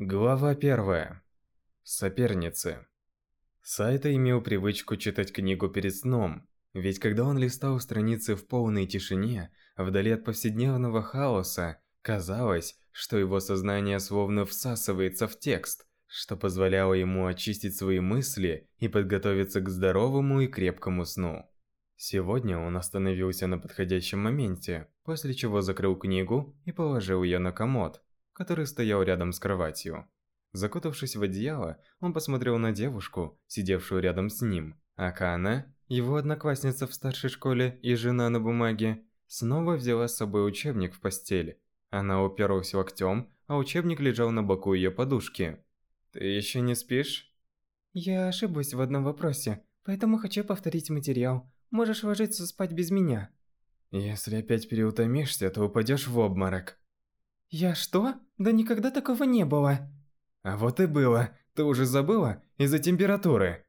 Глава первая. Соперницы. Сайта имел привычку читать книгу перед сном, ведь когда он листал страницы в полной тишине, вдали от повседневного хаоса, казалось, что его сознание словно всасывается в текст, что позволяло ему очистить свои мысли и подготовиться к здоровому и крепкому сну. Сегодня он остановился на подходящем моменте, после чего закрыл книгу и положил ее на комод, который стоял рядом с кроватью. Закутавшись в одеяло, он посмотрел на девушку, сидевшую рядом с ним. Акана, его одноклассница в старшей школе и жена на бумаге, снова взяла с собой учебник в постель. Она уперлась локтем, а учебник лежал на боку ее подушки. «Ты еще не спишь?» «Я ошиблась в одном вопросе, поэтому хочу повторить материал. Можешь ложиться спать без меня». «Если опять переутомишься, то упадешь в обморок». «Я что? Да никогда такого не было». «А вот и было. Ты уже забыла? Из-за температуры».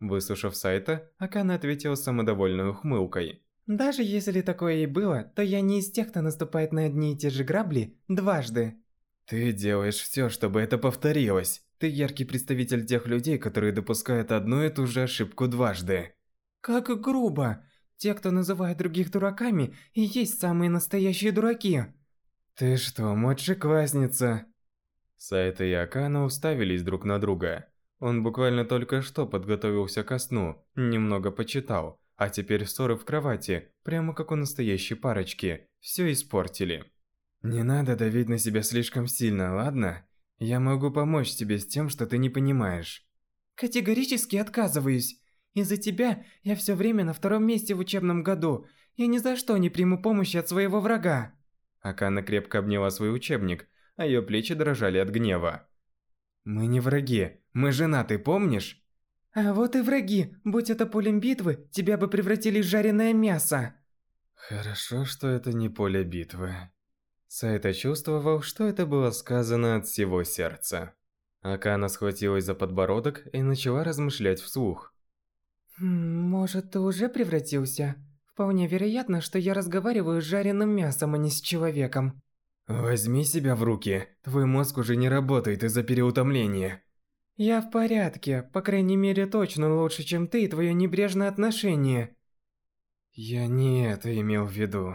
Выслушав сайта, Акана ответила самодовольной ухмылкой. «Даже если такое и было, то я не из тех, кто наступает на одни и те же грабли дважды». «Ты делаешь все, чтобы это повторилось. Ты яркий представитель тех людей, которые допускают одну и ту же ошибку дважды». «Как грубо! Те, кто называет других дураками, и есть самые настоящие дураки». «Ты что, младшеклассница?» Сайта и Акана уставились друг на друга. Он буквально только что подготовился ко сну, немного почитал, а теперь ссоры в кровати, прямо как у настоящей парочки, все испортили. Не надо давить на себя слишком сильно, ладно? Я могу помочь тебе с тем, что ты не понимаешь. Категорически отказываюсь. Из-за тебя я все время на втором месте в учебном году. Я ни за что не приму помощи от своего врага. Акана крепко обняла свой учебник, а ее плечи дрожали от гнева. «Мы не враги, мы женаты, помнишь?» «А вот и враги, будь это полем битвы, тебя бы превратили в жареное мясо!» «Хорошо, что это не поле битвы». Сайта чувствовал, что это было сказано от всего сердца. Акана схватилась за подбородок и начала размышлять вслух. «Может, ты уже превратился? Вполне вероятно, что я разговариваю с жареным мясом, а не с человеком». Возьми себя в руки. Твой мозг уже не работает из-за переутомления. Я в порядке, по крайней мере, точно лучше, чем ты и твое небрежное отношение. Я не это имел в виду.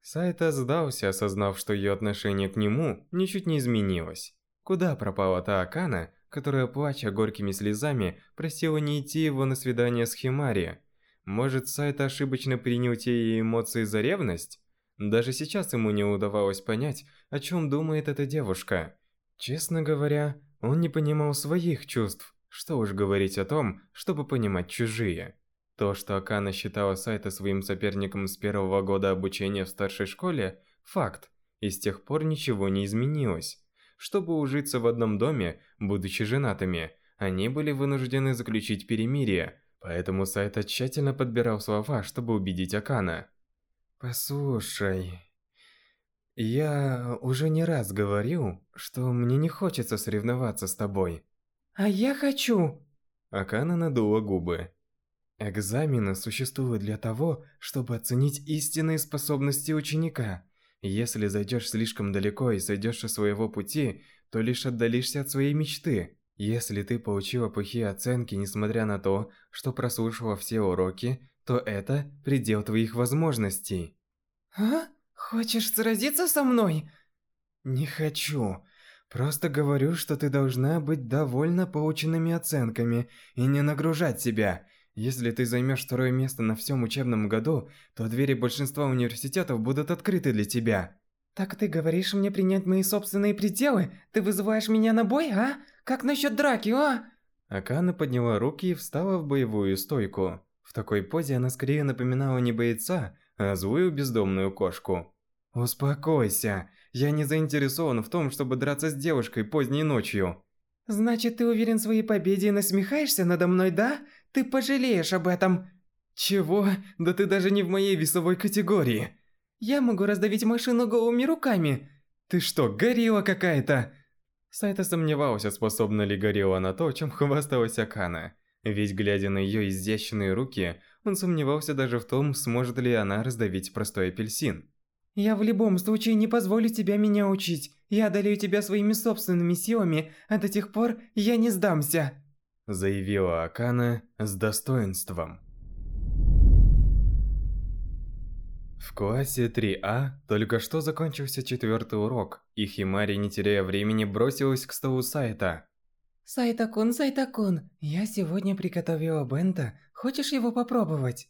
Сайта сдался, осознав, что ее отношение к нему ничуть не изменилось. Куда пропала та Акана, которая, плача горькими слезами, просила не идти его на свидание с Химари? Может, Сайта ошибочно принял те ее эмоции за ревность? Даже сейчас ему не удавалось понять, о чем думает эта девушка. Честно говоря, он не понимал своих чувств, что уж говорить о том, чтобы понимать чужие. То, что Акана считала Сайта своим соперником с первого года обучения в старшей школе – факт, и с тех пор ничего не изменилось. Чтобы ужиться в одном доме, будучи женатыми, они были вынуждены заключить перемирие, поэтому Сайта тщательно подбирал слова, чтобы убедить Акана. Послушай, я уже не раз говорил, что мне не хочется соревноваться с тобой. А я хочу. Акана надула губы. Экзамены существуют для того, чтобы оценить истинные способности ученика. Если зайдешь слишком далеко и сойдешь со своего пути, то лишь отдалишься от своей мечты. Если ты получила плохие оценки, несмотря на то, что прослушала все уроки, то это предел твоих возможностей. А? Хочешь сразиться со мной? Не хочу. Просто говорю, что ты должна быть довольна полученными оценками и не нагружать себя. Если ты займешь второе место на всем учебном году, то двери большинства университетов будут открыты для тебя. Так ты говоришь мне принять мои собственные пределы? Ты вызываешь меня на бой, а? Как насчет драки, а? Акана подняла руки и встала в боевую стойку. В такой позе она скорее напоминала не бойца, а злую бездомную кошку. «Успокойся, я не заинтересован в том, чтобы драться с девушкой поздней ночью». «Значит, ты уверен в своей победе и насмехаешься надо мной, да? Ты пожалеешь об этом!» «Чего? Да ты даже не в моей весовой категории!» «Я могу раздавить машину голыми руками!» «Ты что, горилла какая-то?» Сайта сомневался, способна ли горилла на то, чем хвасталась Акана. Ведь глядя на ее изящные руки, он сомневался даже в том, сможет ли она раздавить простой апельсин. «Я в любом случае не позволю тебя меня учить. Я одолею тебя своими собственными силами, а до тех пор я не сдамся!» Заявила Акана с достоинством. В классе 3А только что закончился четвертый урок, и Химари, не теряя времени, бросилась к столу Сайта. «Сайта-кун, Сайта-кун, я сегодня приготовила бента, хочешь его попробовать?»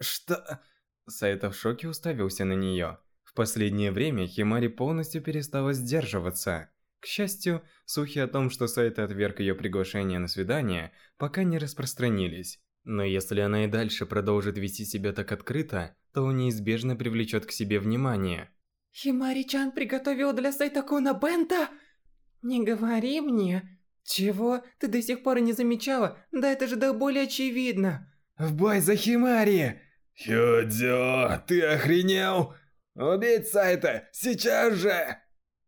«Что?» Сайта в шоке уставился на нее. В последнее время Химари полностью перестала сдерживаться. К счастью, слухи о том, что Сайта отверг ее приглашение на свидание, пока не распространились. Но если она и дальше продолжит вести себя так открыто, то неизбежно привлечет к себе внимание. «Химари-чан приготовил для Сайтакуна бента?» «Не говори мне!» «Чего? Ты до сих пор не замечала? Да это же до боли очевидно!» «В бой за Химари!» «Хёдзё, ты охренел? Убить Сайта! Сейчас же!»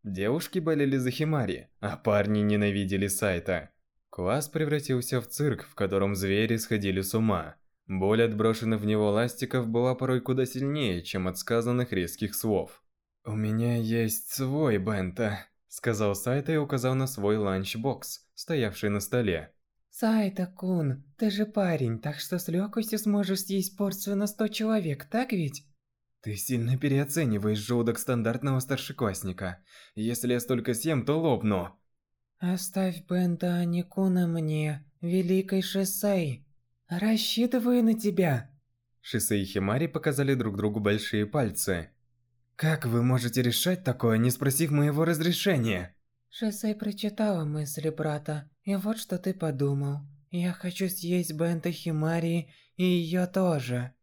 Девушки болели за Химари, а парни ненавидели Сайта. Класс превратился в цирк, в котором звери сходили с ума. Боль от брошенных в него ластиков была порой куда сильнее, чем от сказанных резких слов. «У меня есть свой бенто», — сказал Сайта и указал на свой ланчбокс стоявший на столе. «Сайта-кун, ты же парень, так что с легкостью сможешь съесть порцию на сто человек, так ведь?» Ты сильно переоцениваешь желудок стандартного старшеклассника. Если я столько съем, то лопну. Оставь Бента Аникуна мне, великой Шисей. Рассчитываю на тебя. Шисей и Химари показали друг другу большие пальцы. Как вы можете решать такое, не спросив моего разрешения? Шисей прочитала мысли брата, и вот что ты подумал. Я хочу съесть Бента Химари и ее тоже.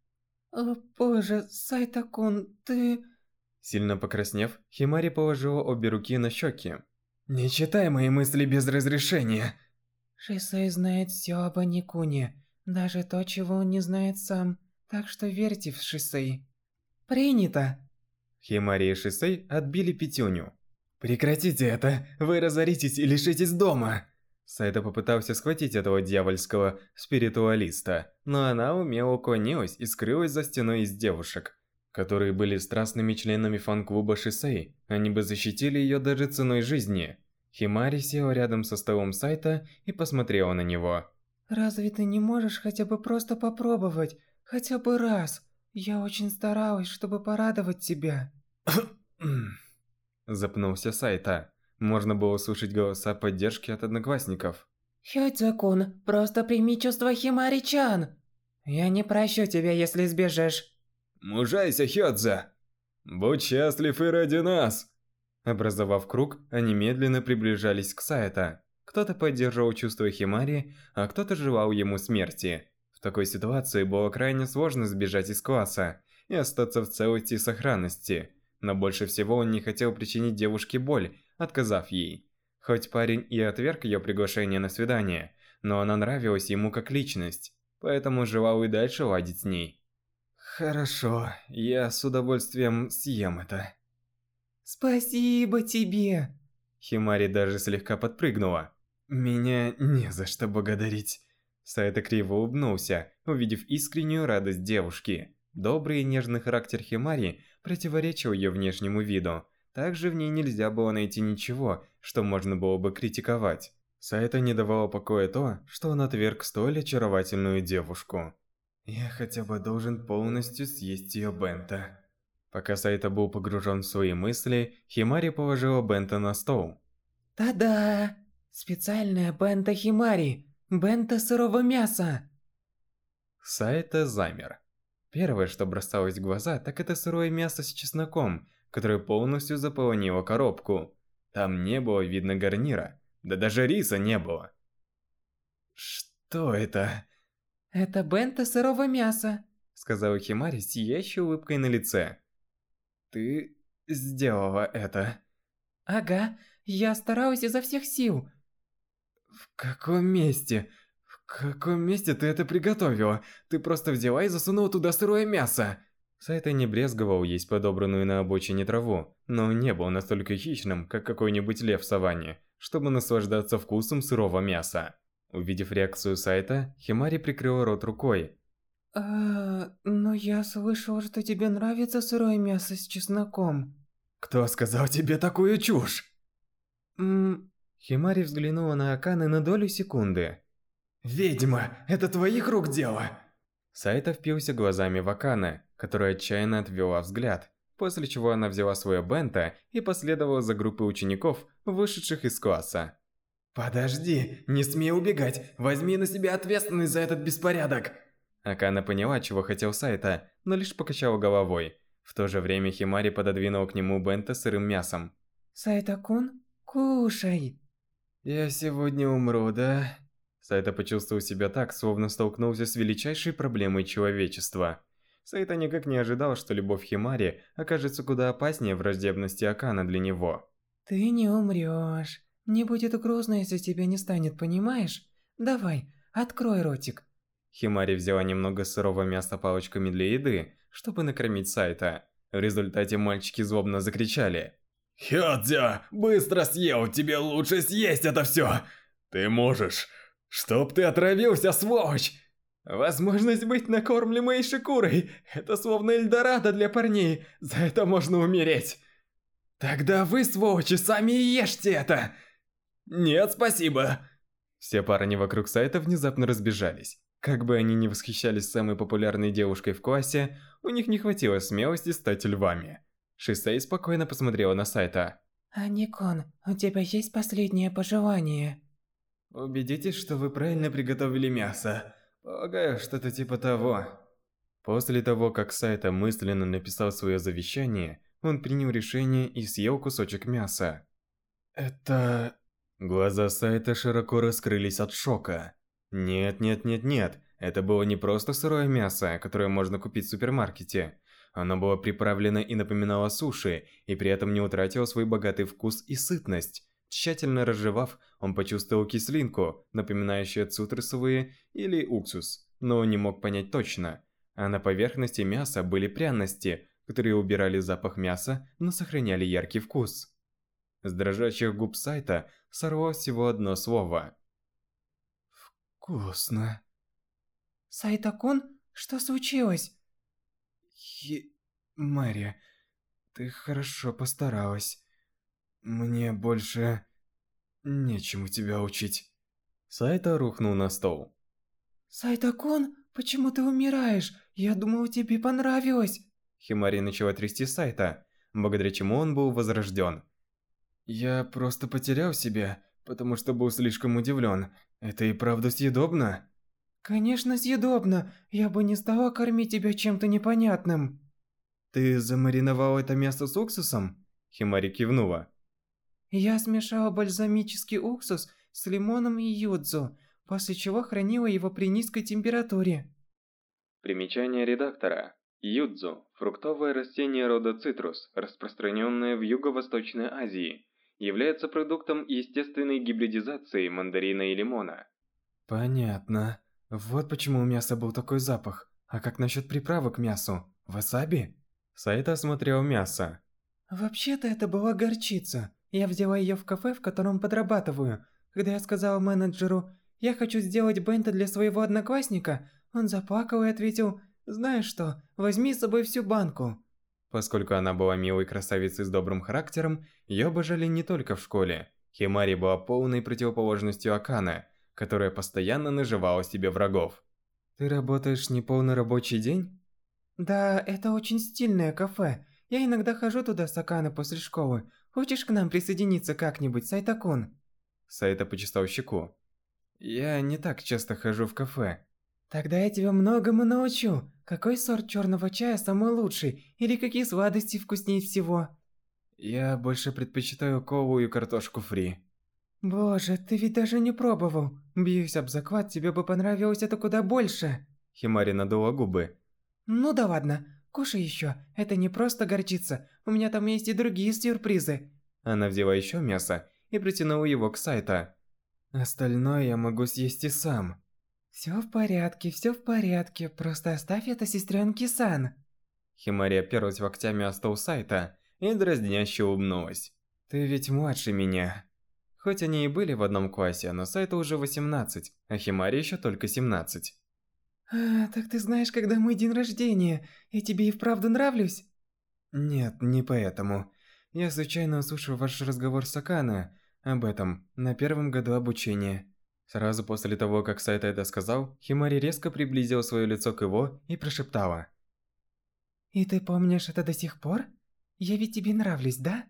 О боже, Сайтакун, ты... Сильно покраснев, Химари положила обе руки на щеки. «Не читай мои мысли без разрешения!» Шисей знает все об Аникуне, даже то, чего он не знает сам, так что верьте в Шисей. Принято! Химари и Шисей отбили пятюню. «Прекратите это! Вы разоритесь и лишитесь дома!» Сайта попытался схватить этого дьявольского спиритуалиста, но она умело уклонилась и скрылась за стеной из девушек, которые были страстными членами фан-клуба Шисей. Они бы защитили ее даже ценой жизни. Химари села рядом со столом Сайта и посмотрела на него. «Разве ты не можешь хотя бы просто попробовать? Хотя бы раз? Я очень старалась, чтобы порадовать тебя». Запнулся Сайта. Можно было услышать голоса поддержки от одноклассников. Хёдзакун, просто прими чувства Химари-чан. Я не прощу тебя, если сбежишь. Мужайся, Хёдза! Будь счастлив и ради нас! Образовав круг, они медленно приближались к Сайта. Кто-то поддерживал чувства Химари, а кто-то желал ему смерти. В такой ситуации было крайне сложно сбежать из класса и остаться в целости и сохранности но больше всего он не хотел причинить девушке боль, отказав ей. Хоть парень и отверг ее приглашение на свидание, но она нравилась ему как личность, поэтому желал и дальше ладить с ней. Хорошо, я с удовольствием съем это. Спасибо тебе. Химари даже слегка подпрыгнула. Меня не за что благодарить. Сайта криво улыбнулся, увидев искреннюю радость девушки. Добрый и нежный характер Химари противоречил ее внешнему виду. Также в ней нельзя было найти ничего, что можно было бы критиковать. Сайта не давало покоя то, что он отверг столь очаровательную девушку. «Я хотя бы должен полностью съесть ее Бента». Пока Сайта был погружен в свои мысли, Химари положила Бента на стол. «Та-да! Специальная Бента Химари! Бента сырого мяса!» Сайта замер. Первое, что бросалось в глаза, так это сырое мясо с чесноком, которое полностью заполонило коробку. Там не было видно гарнира, да даже риса не было. Что это? Это бента сырого мяса, сказала Химари с сияющей улыбкой на лице. Ты сделала это? Ага, я старалась изо всех сил. В каком месте? «В каком месте ты это приготовила? Ты просто взяла и засунула туда сырое мясо!» Сайта не брезговал есть подобранную на обочине траву, но не был настолько хищным, как какой-нибудь лев в саванне, чтобы наслаждаться вкусом сырого мяса. Увидев реакцию Сайта, Химари прикрыла рот рукой. «А, но я слышала, что тебе нравится сырое мясо с чесноком». Кто сказал тебе такую чушь? Ммм... Химари взглянула на Аканы на долю секунды. «Ведьма, это твоих рук дело!» Сайта впился глазами в Акана, которая отчаянно отвела взгляд, после чего она взяла свое бента и последовала за группой учеников, вышедших из класса. «Подожди, не смей убегать, возьми на себя ответственность за этот беспорядок!» Акана поняла, чего хотел Сайта, но лишь покачала головой. В то же время Химари пододвинул к нему бента сырым мясом. «Сайта-кун, кушай!» «Я сегодня умру, да?» Сайта почувствовал себя так, словно столкнулся с величайшей проблемой человечества. Сайта никак не ожидал, что любовь Химари окажется куда опаснее враждебности Акана для него. «Ты не умрёшь. Не будет грозно, если тебя не станет, понимаешь? Давай, открой ротик». Химари взяла немного сырого мяса палочками для еды, чтобы накормить Сайта. В результате мальчики злобно закричали. «Хёдзё, быстро съел, тебе лучше съесть это всё! Ты можешь! Чтоб ты отравился, сволочь!» Возможность быть накормленной шикурой – это словно Эльдорадо для парней, за это можно умереть. Тогда вы, сволочи, сами и ешьте это! Нет, спасибо. Все парни вокруг сайта внезапно разбежались. Как бы они ни восхищались самой популярной девушкой в классе, у них не хватило смелости стать львами. Шисей спокойно посмотрела на сайта. «Аникон, у тебя есть последнее пожелание?» «Убедитесь, что вы правильно приготовили мясо. Полагаю, что-то типа того». После того, как Сайта мысленно написал свое завещание, он принял решение и съел кусочек мяса. «Это...» Глаза Сайта широко раскрылись от шока. Нет, нет, нет, нет. Это было не просто сырое мясо, которое можно купить в супермаркете. Оно было приправлено и напоминало суши, и при этом не утратило свой богатый вкус и сытность. Тщательно разжевав, он почувствовал кислинку, напоминающую цитрусовые или уксус, но не мог понять точно. А на поверхности мяса были пряности, которые убирали запах мяса, но сохраняли яркий вкус. С дрожащих губ сайта сорвалось всего одно слово. «Вкусно». «Сайта-кун, что случилось?» Хи... Мария, ты хорошо постаралась. Мне больше нечему тебя учить. Сайта рухнул на стол. Сайта-кун, почему ты умираешь? Я думал, тебе понравилось. Химари начала трясти Сайта, благодаря чему он был возрожден. Я просто потерял себя, потому что был слишком удивлен. Это и правда съедобно? Конечно, съедобно. Я бы не стала кормить тебя чем-то непонятным. Ты замариновал это мясо с уксусом? Химари кивнула. Я смешала бальзамический уксус с лимоном и юдзу, после чего хранила его при низкой температуре. Примечание редактора. Юдзу – фруктовое растение рода цитрус, распространенное в Юго-Восточной Азии. Является продуктом естественной гибридизации мандарина и лимона. Понятно. Вот почему у мяса был такой запах. А как насчет приправы к мясу? Васаби? Сайта осмотрел мясо. Вообще-то это была горчица. Я взяла ее в кафе, в котором подрабатываю. Когда я сказала менеджеру, я хочу сделать бента для своего одноклассника, он заплакал и ответил, знаешь что, возьми с собой всю банку. Поскольку она была милой красавицей с добрым характером, ее обожали не только в школе. Химари была полной противоположностью Акана, которая постоянно наживала себе врагов. Ты работаешь не полный рабочий день? Да, это очень стильное кафе. Я иногда хожу туда с Акана после школы. Хочешь к нам присоединиться как-нибудь, Сайтакун? Сайта почесал щеку. Я не так часто хожу в кафе. Тогда я тебя многому научу. Какой сорт черного чая самый лучший? Или какие сладости вкуснее всего? Я больше предпочитаю колу и картошку фри. Боже, ты ведь даже не пробовал. Бьюсь об заклад, тебе бы понравилось это куда больше. Химари надула губы. Ну да ладно, кушай еще. Это не просто горчица. У меня там есть и другие сюрпризы. Она взяла еще мясо и протянула его к Сайта. Остальное я могу съесть и сам. Все в порядке, все в порядке. Просто оставь это сестренке Сан. Химари оперлась локтями о стол Сайта и дразняще улыбнулась. Ты ведь младше меня. Хоть они и были в одном классе, но Сайта уже 18, а Химари еще только 17. А, так ты знаешь, когда мой день рождения, и тебе и вправду нравлюсь? Нет, не поэтому. Я случайно услышал ваш разговор с Акана об этом на первом году обучения. Сразу после того, как Сайта это сказал, Химари резко приблизила свое лицо к его и прошептала. «И ты помнишь это до сих пор? Я ведь тебе нравлюсь, да?»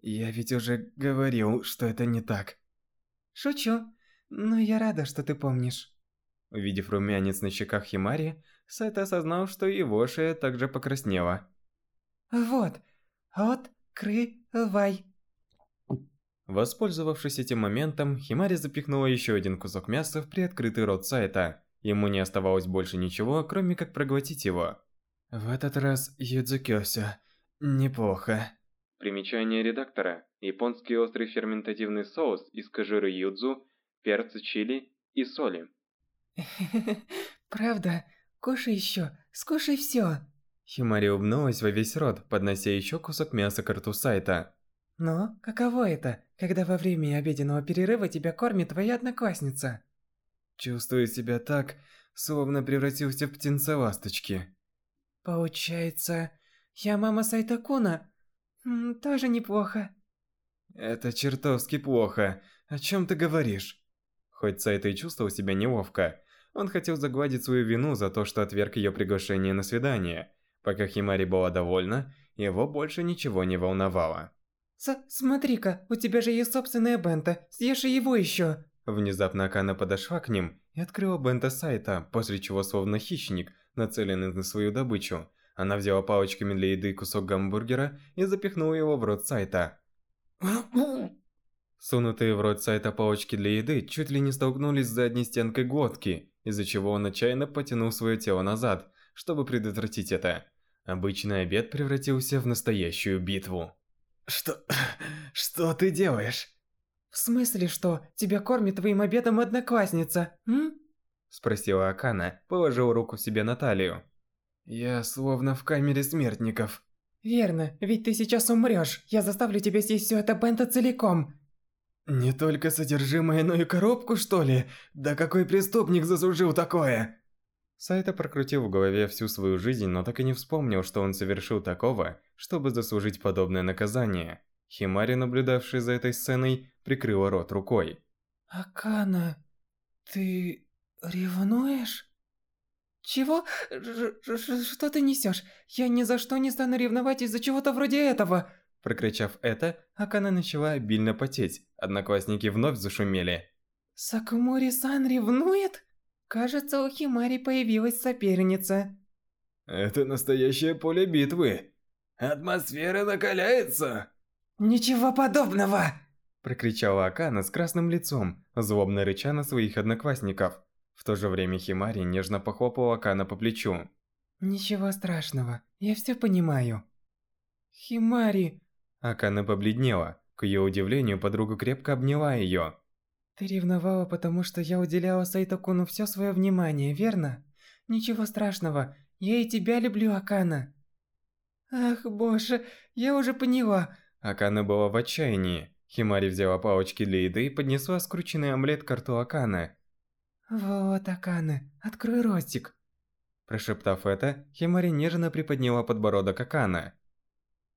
«Я ведь уже говорил, что это не так». «Шучу, но я рада, что ты помнишь». Увидев румянец на щеках Химари, Сайта осознал, что его шея также покраснела. «Вот, открывай». Воспользовавшись этим моментом, Химари запихнула еще один кусок мяса в приоткрытый рот Сайта. Ему не оставалось больше ничего, кроме как проглотить его. В этот раз Юдзукёся. Неплохо. Примечание редактора. Японский острый ферментативный соус из кожуры юдзу, перца чили и соли. Правда? Кушай еще, скушай все. Химари улыбнулась во весь рот, поднося еще кусок мяса к рту Сайта. Но каково это, когда во время обеденного перерыва тебя кормит твоя одноклассница? Чувствую себя так, словно превратился в птенца-ласточки. Получается, я мама Сайтакуна? Тоже неплохо. Это чертовски плохо. О чем ты говоришь? Хоть Сайта и чувствовал себя неловко, он хотел загладить свою вину за то, что отверг ее приглашение на свидание. Пока Химари была довольна, его больше ничего не волновало. «Смотри-ка, у тебя же есть собственная бента, съешь и его еще!» Внезапно Акана подошла к ним и открыла бента сайта, после чего, словно хищник, нацеленный на свою добычу, она взяла палочками для еды кусок гамбургера и запихнула его в рот сайта. Сунутые в рот сайта палочки для еды чуть ли не столкнулись с задней стенкой глотки, из-за чего он отчаянно потянул свое тело назад, чтобы предотвратить это. Обычный обед превратился в настоящую битву. Что... что ты делаешь? В смысле, что тебя кормит твоим обедом одноклассница, м? Спросила Акана, положив руку себе на талию. Я словно в камере смертников. Верно, ведь ты сейчас умрешь. Я заставлю тебя съесть все это бента целиком. Не только содержимое, но и коробку, что ли? Да какой преступник заслужил такое? Сайта прокрутил в голове всю свою жизнь, но так и не вспомнил, что он совершил такого, чтобы заслужить подобное наказание. Химари, наблюдавший за этой сценой, прикрыла рот рукой. «Акана, ты ревнуешь?» «Чего? Что ты несешь? Я ни за что не стану ревновать из-за чего-то вроде этого!» Прокричав это, Акана начала обильно потеть. Одноклассники вновь зашумели. «Сакумори-сан ревнует?» Кажется, у Химари появилась соперница. Это настоящее поле битвы. Атмосфера накаляется. Ничего подобного! Прокричала Акана с красным лицом, злобно рыча на своих одноклассников. В то же время Химари нежно похлопала Акана по плечу. Ничего страшного, я все понимаю. Химари... Акана побледнела. К ее удивлению, подруга крепко обняла ее. Ты ревновала, потому что я уделяла Сайтокуну все свое внимание, верно? Ничего страшного, я и тебя люблю, Акана. Ах, боже, я уже поняла. Акана была в отчаянии. Химари взяла палочки для еды и поднесла скрученный омлет к рту Акана. Вот, Акана, открой ротик. Прошептав это, Химари нежно приподняла подбородок Акана.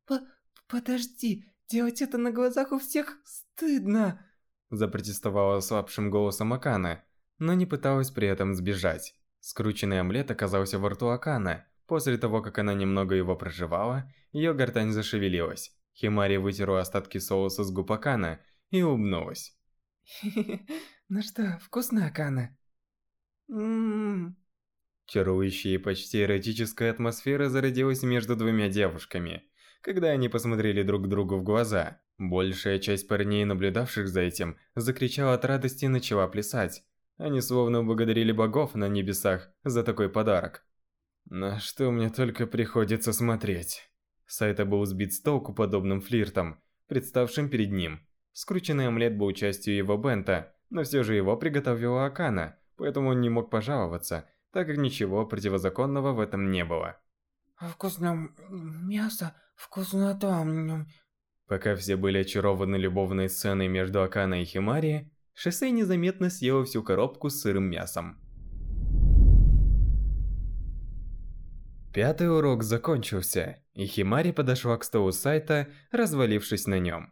П подожди, делать это на глазах у всех стыдно запротестовала слабшим голосом Акана, но не пыталась при этом сбежать. Скрученный омлет оказался во рту Акана. После того, как она немного его прожевала, ее гортань зашевелилась. Химари вытерла остатки соуса с губ Акана и улыбнулась. Ну что, вкусно, Акана? Ммм. Чарующая и почти эротическая атмосфера зародилась между двумя девушками, когда они посмотрели друг другу в глаза. Большая часть парней, наблюдавших за этим, закричала от радости и начала плясать. Они словно благодарили богов на небесах за такой подарок. На что мне только приходится смотреть. Сайта был сбит с толку подобным флиртом, представшим перед ним. Скрученный омлет был частью его бента, но все же его приготовила Акана, поэтому он не мог пожаловаться, так как ничего противозаконного в этом не было. «Вкусно мясо, вкуснота, Пока все были очарованы любовной сценой между Акана и Химари, Шоссе незаметно съела всю коробку с сырым мясом. Пятый урок закончился, и Химари подошла к столу сайта, развалившись на нем.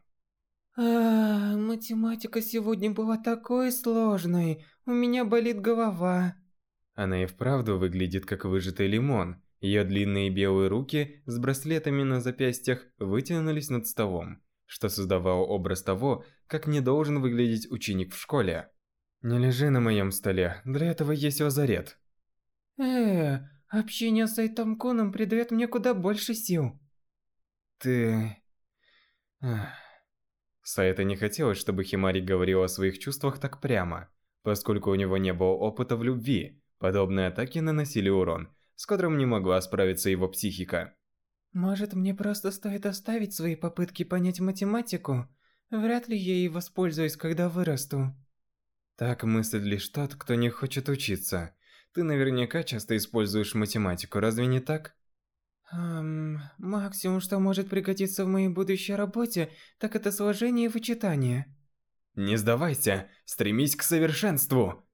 А, математика сегодня была такой сложной. У меня болит голова. Она и вправду выглядит как выжатый лимон. Ее длинные белые руки с браслетами на запястьях вытянулись над столом, что создавало образ того, как не должен выглядеть ученик в школе. Не лежи на моем столе, для этого есть лазарет. Э, общение с Айтом Куном придает мне куда больше сил. Ты... Ах. Саэта не хотелось, чтобы Химари говорил о своих чувствах так прямо, поскольку у него не было опыта в любви. Подобные атаки наносили урон, с которым не могла справиться его психика. Может, мне просто стоит оставить свои попытки понять математику? Вряд ли я ей воспользуюсь, когда вырасту. Так мыслит лишь тот, кто не хочет учиться. Ты наверняка часто используешь математику, разве не так? Эм, максимум, что может пригодиться в моей будущей работе, так это сложение и вычитание. Не сдавайся, стремись к совершенству.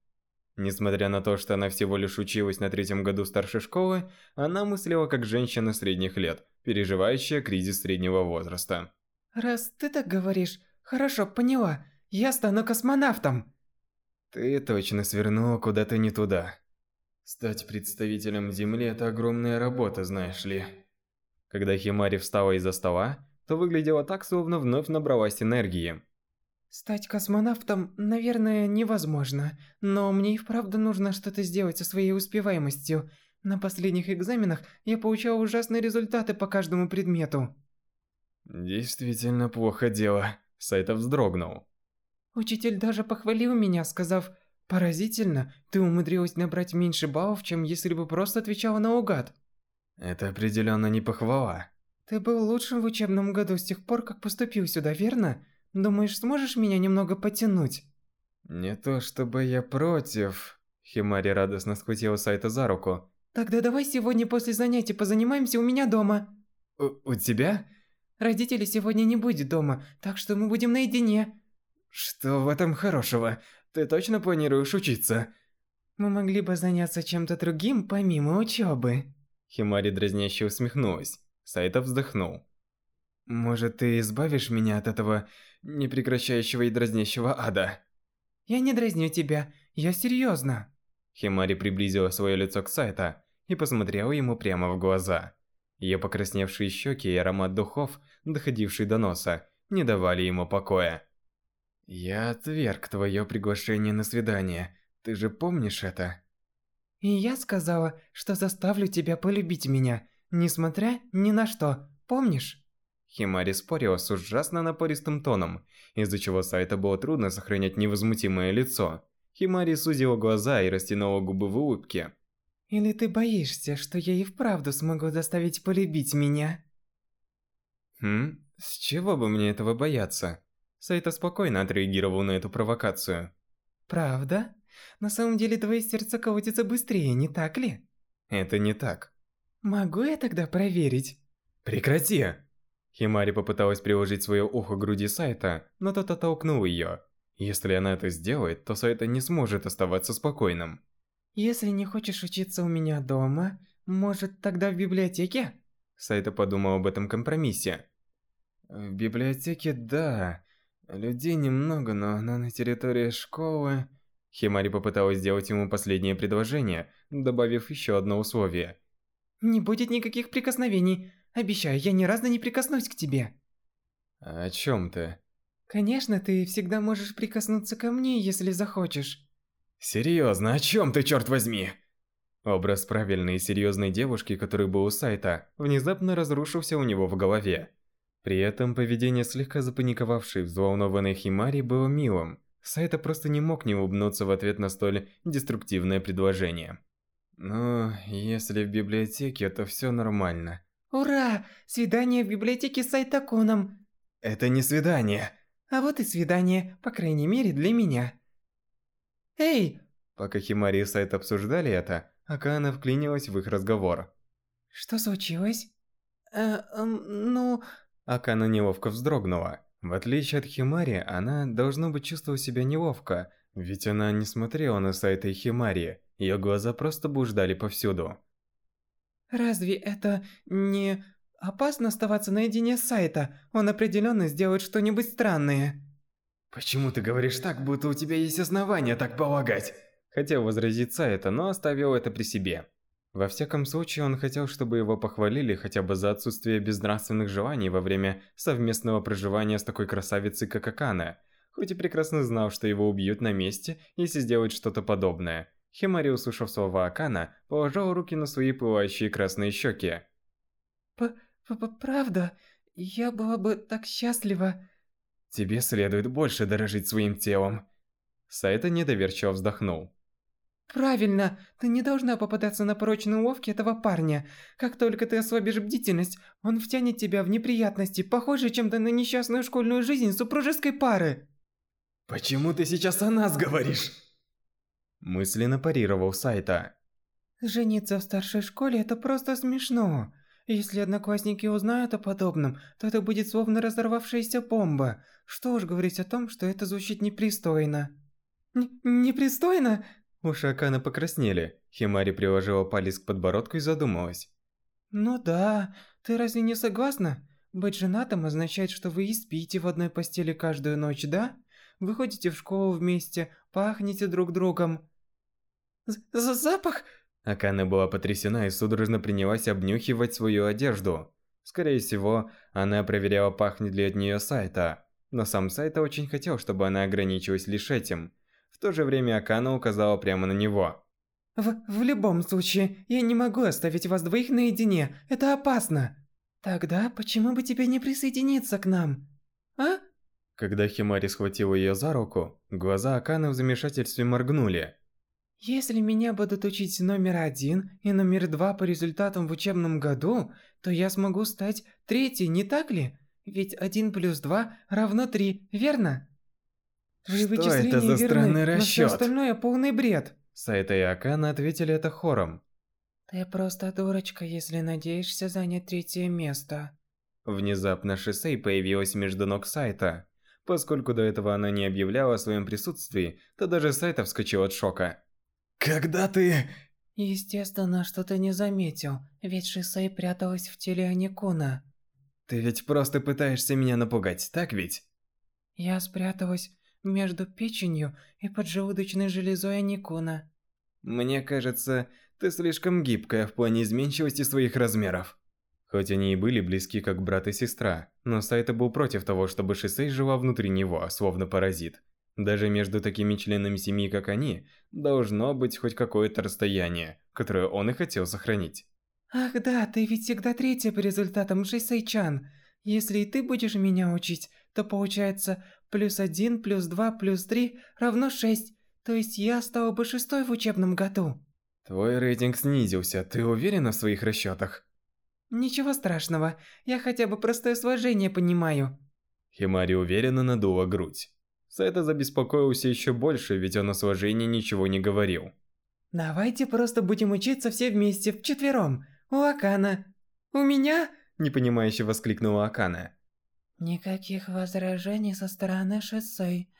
Несмотря на то, что она всего лишь училась на третьем году старшей школы, она мыслила как женщина средних лет, переживающая кризис среднего возраста. Раз ты так говоришь, хорошо, поняла. Я стану космонавтом. Ты точно свернула куда-то не туда. Стать представителем Земли – это огромная работа, знаешь ли. Когда Химари встала из-за стола, то выглядела так, словно вновь набралась энергии. Стать космонавтом, наверное, невозможно, но мне и вправду нужно что-то сделать со своей успеваемостью. На последних экзаменах я получал ужасные результаты по каждому предмету. Действительно плохо дело. Сайта вздрогнул. Учитель даже похвалил меня, сказав – Поразительно, ты умудрилась набрать меньше баллов, чем если бы просто отвечала наугад. Это определенно не похвала. Ты был лучшим в учебном году с тех пор, как поступил сюда, верно? Думаешь, сможешь меня немного потянуть? Не то чтобы я против. Химари радостно схватила Сайта за руку. Тогда давай сегодня после занятий позанимаемся у меня дома. У, у тебя? Родителей сегодня не будет дома, так что мы будем наедине. Что в этом хорошего? Ты точно планируешь учиться? Мы могли бы заняться чем-то другим помимо учебы. Химари дразняще усмехнулась. Сайта вздохнул. Может, ты избавишь меня от этого непрекращающего и дразнящего ада? Я не дразню тебя, я серьезно. Химари приблизила свое лицо к Сайта и посмотрела ему прямо в глаза. Ее покрасневшие щеки и аромат духов, доходивший до носа, не давали ему покоя. Я отверг твое приглашение на свидание. Ты же помнишь это? И я сказала, что заставлю тебя полюбить меня, несмотря ни на что. Помнишь? Химари спорила с ужасно напористым тоном, из-за чего Сайта было трудно сохранять невозмутимое лицо. Химари сузила глаза и растянула губы в улыбке. Или ты боишься, что я и вправду смогу заставить полюбить меня? Хм, с чего бы мне этого бояться? Сайта спокойно отреагировал на эту провокацию. «Правда? На самом деле твое сердце колотится быстрее, не так ли?» «Это не так». «Могу я тогда проверить?» «Прекрати!» Химари попыталась приложить свое ухо к груди Сайта, но тот оттолкнул ее. Если она это сделает, то Сайта не сможет оставаться спокойным. «Если не хочешь учиться у меня дома, может, тогда в библиотеке?» Сайта подумал об этом компромиссе. «В библиотеке, да. Людей немного, но она на территории школы. Химари попыталась сделать ему последнее предложение, добавив еще одно условие. Не будет никаких прикосновений. Обещаю, я ни разу не прикоснусь к тебе. О чем ты? Конечно, ты всегда можешь прикоснуться ко мне, если захочешь. Серьезно, о чем ты, черт возьми? Образ правильной и серьезной девушки, который был у сайта, внезапно разрушился у него в голове. При этом поведение слегка запаниковавшей взволнованной Химари было милым. Сайта просто не мог не улыбнуться в ответ на столь деструктивное предложение. Ну, если в библиотеке, то все нормально. Ура! Свидание в библиотеке с Сайтаконом. Это не свидание. А вот и свидание, по крайней мере для меня. Эй! Пока Химари и Сайт обсуждали это, Акана вклинилась в их разговор. Что случилось? Э, э, ну... Акана неловко вздрогнула. В отличие от Химари, она, должно быть, чувствовала себя неловко, ведь она не смотрела на сайты Химари, ее глаза просто блуждали повсюду. Разве это не опасно оставаться наедине с Сайта? Он определенно сделает что-нибудь странное. Почему ты говоришь так, будто у тебя есть основания так полагать? Хотел возразить Сайта, но оставил это при себе. Во всяком случае, он хотел, чтобы его похвалили хотя бы за отсутствие безнравственных желаний во время совместного проживания с такой красавицей, как Акана, хоть и прекрасно знал, что его убьют на месте, если сделать что-то подобное. Химари, услышав слова Акана, положил руки на свои пылающие красные щеки. П -п «Правда? Я была бы так счастлива...» «Тебе следует больше дорожить своим телом». Сайта недоверчиво вздохнул. «Правильно! Ты не должна попадаться на порочные уловки этого парня. Как только ты ослабишь бдительность, он втянет тебя в неприятности, похожие чем-то на несчастную школьную жизнь супружеской пары». «Почему ты сейчас о нас говоришь?» Мысленно парировал Сайта. «Жениться в старшей школе – это просто смешно. Если одноклассники узнают о подобном, то это будет словно разорвавшаяся бомба. Что уж говорить о том, что это звучит непристойно». Н «Непристойно?» Уши Акана покраснели. Химари приложила палец к подбородку и задумалась. «Ну да, ты разве не согласна? Быть женатым означает, что вы и спите в одной постели каждую ночь, да? Вы ходите в школу вместе, пахнете друг другом». З «Запах?» Акана была потрясена и судорожно принялась обнюхивать свою одежду. Скорее всего, она проверяла, пахнет ли от нее Сайта. Но сам Сайта очень хотел, чтобы она ограничилась лишь этим. В то же время Акана указала прямо на него. В, в любом случае, я не могу оставить вас двоих наедине. Это опасно. Тогда почему бы тебе не присоединиться к нам? А? Когда Химари схватил ее за руку, глаза Аканы в замешательстве моргнули. Если меня будут учить номер один и номер два по результатам в учебном году, то я смогу стать третьей, не так ли? Ведь один плюс два равно три, верно? Твои Что это за верны, странный расчет? Но все остальное полный бред. Сайта и Акана ответили это хором. Ты просто дурочка, если надеешься занять третье место. Внезапно Шисей появилась между ног Сайта. Поскольку до этого она не объявляла о своем присутствии, то даже Сайта вскочил от шока. Когда ты... Естественно, что ты не заметил, ведь Шисей пряталась в теле Аникуна. Ты ведь просто пытаешься меня напугать, так ведь? Я спряталась между печенью и поджелудочной железой Аникуна. Мне кажется, ты слишком гибкая в плане изменчивости своих размеров. Хоть они и были близки как брат и сестра, но Сайта был против того, чтобы Шисей жила внутри него, словно паразит. Даже между такими членами семьи, как они, должно быть хоть какое-то расстояние, которое он и хотел сохранить. Ах да, ты ведь всегда третья по результатам, Шисей-чан. Если и ты будешь меня учить, то получается плюс один, плюс два, плюс три равно шесть. То есть я стала бы шестой в учебном году. Твой рейтинг снизился, ты уверена в своих расчетах? Ничего страшного, я хотя бы простое сложение понимаю. Химари уверенно надула грудь. Сайта забеспокоился еще больше, ведь он о сложении ничего не говорил. Давайте просто будем учиться все вместе, вчетвером. У Акана. У меня? Непонимающе воскликнула Акана. Никаких возражений со стороны Шисей.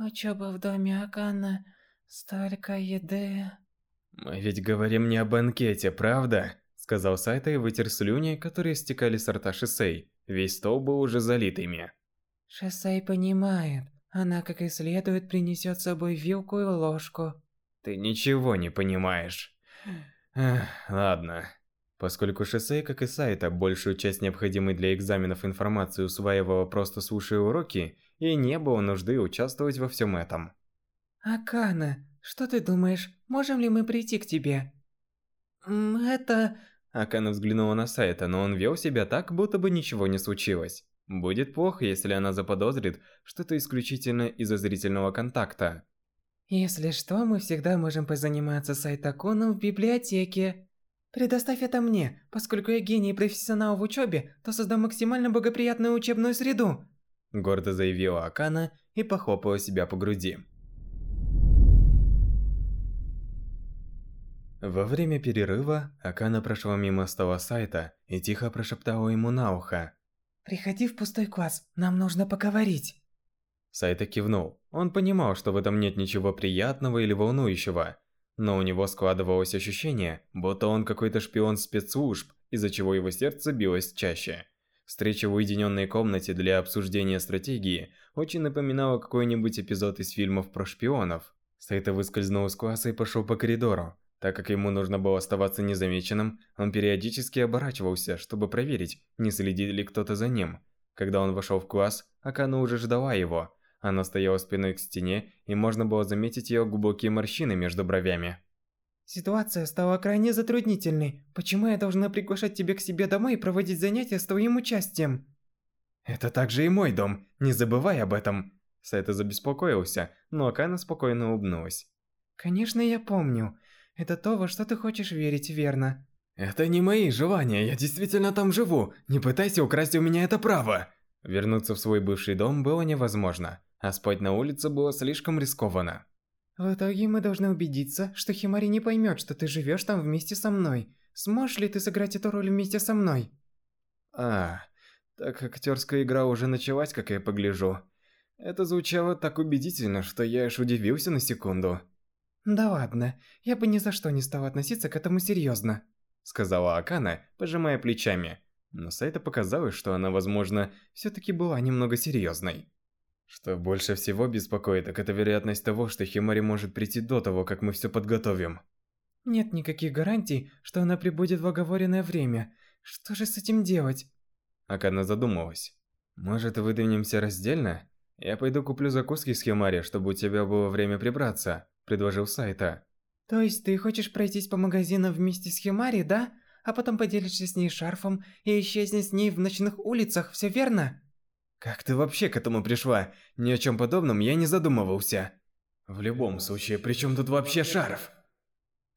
Учеба в доме Акана. Столько еды. Мы ведь говорим не о банкете, правда? Сказал Сайта и вытер слюни, которые стекали с рта Шисей. Весь стол был уже залит ими. Шисей понимает. Она, как и следует, принесет с собой вилку и ложку. Ты ничего не понимаешь. Эх, ладно. Поскольку Шосей, как и Сайта, большую часть необходимой для экзаменов информации усваивала просто слушая уроки, и не было нужды участвовать во всем этом. Акана, что ты думаешь, можем ли мы прийти к тебе? Это... Акана взглянула на Сайта, но он вел себя так, будто бы ничего не случилось. Будет плохо, если она заподозрит что-то исключительно из-за зрительного контакта. Если что, мы всегда можем позаниматься с Айтакуном в библиотеке. Предоставь это мне, поскольку я гений и профессионал в учебе, то создам максимально благоприятную учебную среду. Гордо заявила Акана и похлопала себя по груди. Во время перерыва Акана прошла мимо стола сайта и тихо прошептала ему на ухо. «Приходи в пустой класс, нам нужно поговорить». Сайта кивнул. Он понимал, что в этом нет ничего приятного или волнующего, но у него складывалось ощущение, будто он какой-то шпион спецслужб, из-за чего его сердце билось чаще. Встреча в уединенной комнате для обсуждения стратегии очень напоминала какой-нибудь эпизод из фильмов про шпионов. Сайта выскользнул из класса и пошел по коридору. Так как ему нужно было оставаться незамеченным, он периодически оборачивался, чтобы проверить, не следит ли кто-то за ним. Когда он вошел в класс, Акана уже ждала его. Она стояла спиной к стене, и можно было заметить ее глубокие морщины между бровями. Ситуация стала крайне затруднительной. Почему я должна приглашать тебя к себе домой и проводить занятия с твоим участием? Это также и мой дом, не забывай об этом. Сайта забеспокоился, но Акана спокойно улыбнулась. Конечно, я помню. Это то, во что ты хочешь верить, верно? Это не мои желания, я действительно там живу. Не пытайся украсть у меня это право. Вернуться в свой бывший дом было невозможно, а спать на улице было слишком рискованно. В итоге мы должны убедиться, что Химари не поймет, что ты живешь там вместе со мной. Сможешь ли ты сыграть эту роль вместе со мной? А, так актерская игра уже началась, как я погляжу. Это звучало так убедительно, что я аж удивился на секунду. Да ладно, я бы ни за что не стал относиться к этому серьезно, сказала Акана, пожимая плечами. Но Сайта показалось, что она, возможно, все-таки была немного серьезной. Что больше всего беспокоит, так это вероятность того, что Химари может прийти до того, как мы все подготовим. Нет никаких гарантий, что она прибудет в оговоренное время. Что же с этим делать? Акана задумалась. Может, выдвинемся раздельно? Я пойду куплю закуски с Химари, чтобы у тебя было время прибраться, предложил Сайта. То есть ты хочешь пройтись по магазинам вместе с Химари, да? А потом поделишься с ней шарфом и исчезнешь с ней в ночных улицах, все верно? Как ты вообще к этому пришла? Ни о чем подобном я не задумывался. В любом случае, при чем тут вообще шарф?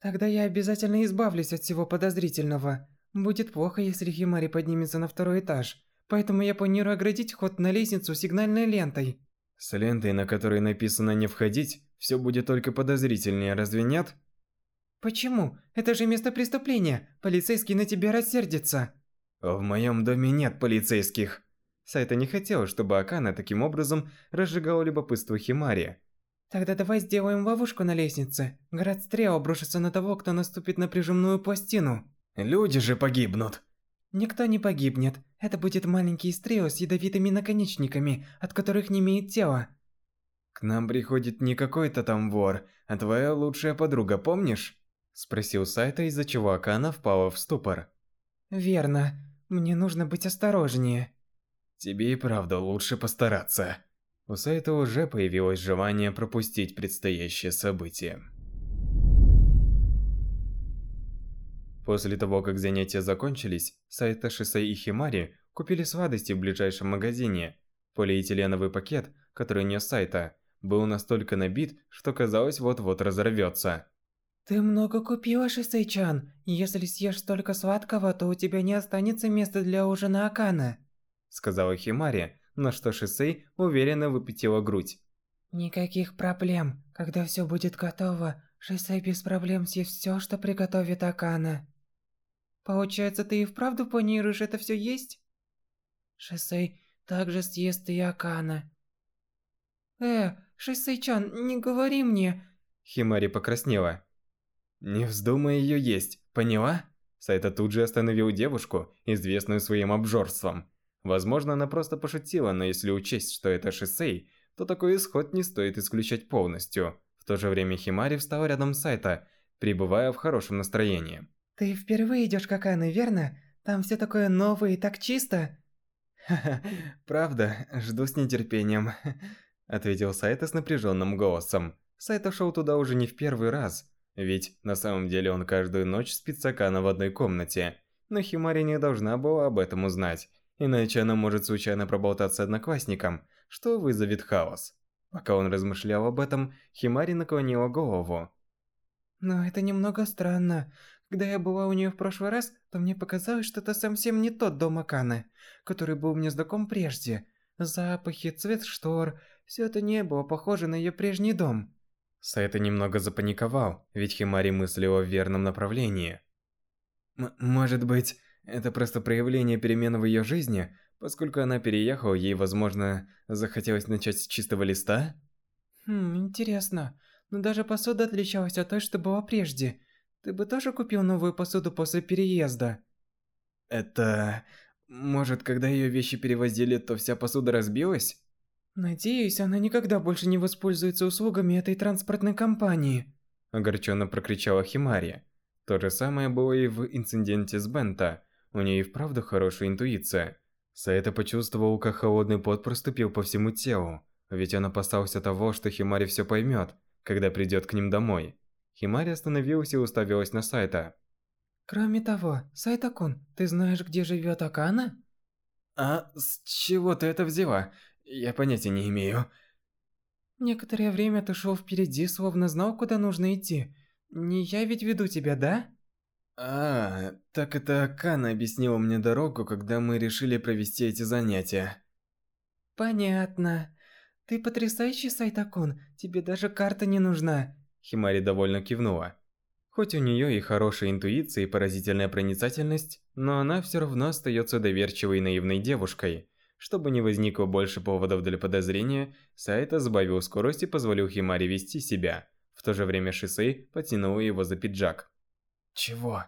Тогда я обязательно избавлюсь от всего подозрительного. Будет плохо, если Химари поднимется на второй этаж. Поэтому я планирую оградить вход на лестницу сигнальной лентой. С лентой, на которой написано «не входить», все будет только подозрительнее, разве нет? Почему? Это же место преступления. Полицейский на тебя рассердится. В моем доме нет полицейских. Сайта не хотел, чтобы Акана таким образом разжигала любопытство Химари. Тогда давай сделаем ловушку на лестнице. Град стрел обрушится на того, кто наступит на прижимную пластину. Люди же погибнут. Никто не погибнет. Это будет маленький стрел с ядовитыми наконечниками, от которых не имеет тела. К нам приходит не какой-то там вор, а твоя лучшая подруга, помнишь? Спросил Сайта, из-за чего Акана впала в ступор. Верно. Мне нужно быть осторожнее. Тебе и правда лучше постараться. У Сайта уже появилось желание пропустить предстоящее событие. После того, как занятия закончились, Сайта, Шисей и Химари купили сладости в ближайшем магазине. Полиэтиленовый пакет, который нес Сайта, был настолько набит, что казалось вот-вот разорвется. «Ты много купила, Шисей-чан. Если съешь столько сладкого, то у тебя не останется места для ужина Акана» сказала Химари, на что Шисей уверенно выпятила грудь. Никаких проблем. Когда все будет готово, Шисей без проблем съест все, что приготовит Акана. Получается, ты и вправду планируешь это все есть? Шисей также съест и Акана. Э, Шисей-чан, не говори мне. Химари покраснела. Не вздумай ее есть, поняла? Сайта тут же остановил девушку, известную своим обжорством. Возможно, она просто пошутила, но если учесть, что это Шисей, то такой исход не стоит исключать полностью. В то же время Химари встал рядом с Сайта, пребывая в хорошем настроении. «Ты впервые идешь к Акане, верно? Там все такое новое и так чисто?» «Ха-ха, правда, жду с нетерпением», – ответил Сайта с напряженным голосом. Сайта шел туда уже не в первый раз, ведь на самом деле он каждую ночь спит с Акана в одной комнате. Но Химари не должна была об этом узнать иначе она может случайно проболтаться одноклассникам, что вызовет хаос. Пока он размышлял об этом, Химари наклонила голову. Но это немного странно. Когда я была у нее в прошлый раз, то мне показалось, что это совсем не тот дом Аканы, который был мне знаком прежде. Запахи, цвет штор, все это не было похоже на ее прежний дом. Сайта немного запаниковал, ведь Химари мыслила в верном направлении. М может быть, это просто проявление перемен в ее жизни, поскольку она переехала, ей, возможно, захотелось начать с чистого листа? Хм, интересно. но даже посуда отличалась от той, что была прежде. Ты бы тоже купил новую посуду после переезда? Это... Может, когда ее вещи перевозили, то вся посуда разбилась? Надеюсь, она никогда больше не воспользуется услугами этой транспортной компании. Огорченно прокричала Химари. То же самое было и в инциденте с Бента. У нее и вправду хорошая интуиция. Саэта почувствовал, как холодный пот проступил по всему телу. Ведь он опасался того, что Химари все поймет, когда придет к ним домой. Химари остановилась и уставилась на Сайта. Кроме того, Сайта-кун, ты знаешь, где живет Акана? А с чего ты это взяла? Я понятия не имею. Некоторое время ты шел впереди, словно знал, куда нужно идти. Не я ведь веду тебя, да? А, так это Акана объяснила мне дорогу, когда мы решили провести эти занятия. Понятно. Ты потрясающий Сайтакун, тебе даже карта не нужна. Химари довольно кивнула. Хоть у нее и хорошая интуиция и поразительная проницательность, но она все равно остается доверчивой и наивной девушкой. Чтобы не возникло больше поводов для подозрения, Сайта сбавил скорость и позволил Химари вести себя. В то же время Шисей потянула его за пиджак. «Чего?»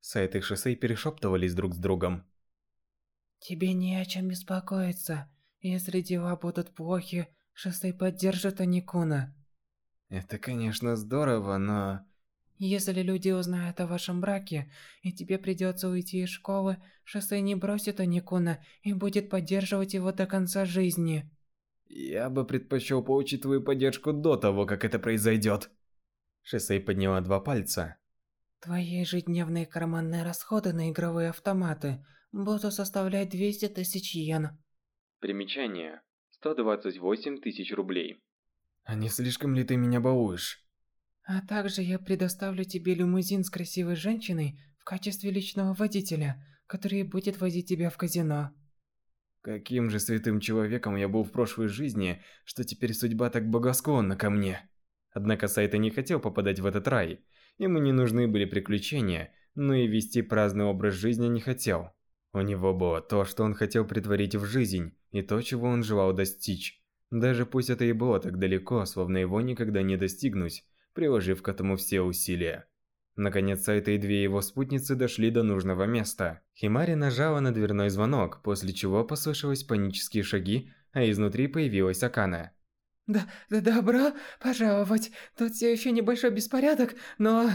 Сайт и Шисей перешептывались друг с другом. «Тебе не о чем беспокоиться. Если дела будут плохи, Шисей поддержит Аникуна». «Это, конечно, здорово, но...» Если люди узнают о вашем браке, и тебе придется уйти из школы, Шоссе не бросит Аникуна и будет поддерживать его до конца жизни. Я бы предпочел получить твою поддержку до того, как это произойдет. Шоссе подняла два пальца. Твои ежедневные карманные расходы на игровые автоматы будут составлять 200 тысяч йен. Примечание. 128 тысяч рублей. А не слишком ли ты меня балуешь? А также я предоставлю тебе лимузин с красивой женщиной в качестве личного водителя, который будет возить тебя в казино. Каким же святым человеком я был в прошлой жизни, что теперь судьба так благосклонна ко мне. Однако Сайта не хотел попадать в этот рай. Ему не нужны были приключения, но и вести праздный образ жизни не хотел. У него было то, что он хотел притворить в жизнь, и то, чего он желал достичь. Даже пусть это и было так далеко, словно его никогда не достигнуть, приложив к этому все усилия. Наконец, Сайта и две его спутницы дошли до нужного места. Химари нажала на дверной звонок, после чего послышались панические шаги, а изнутри появилась Акана. «Да, да добро пожаловать. Тут все еще небольшой беспорядок, но...»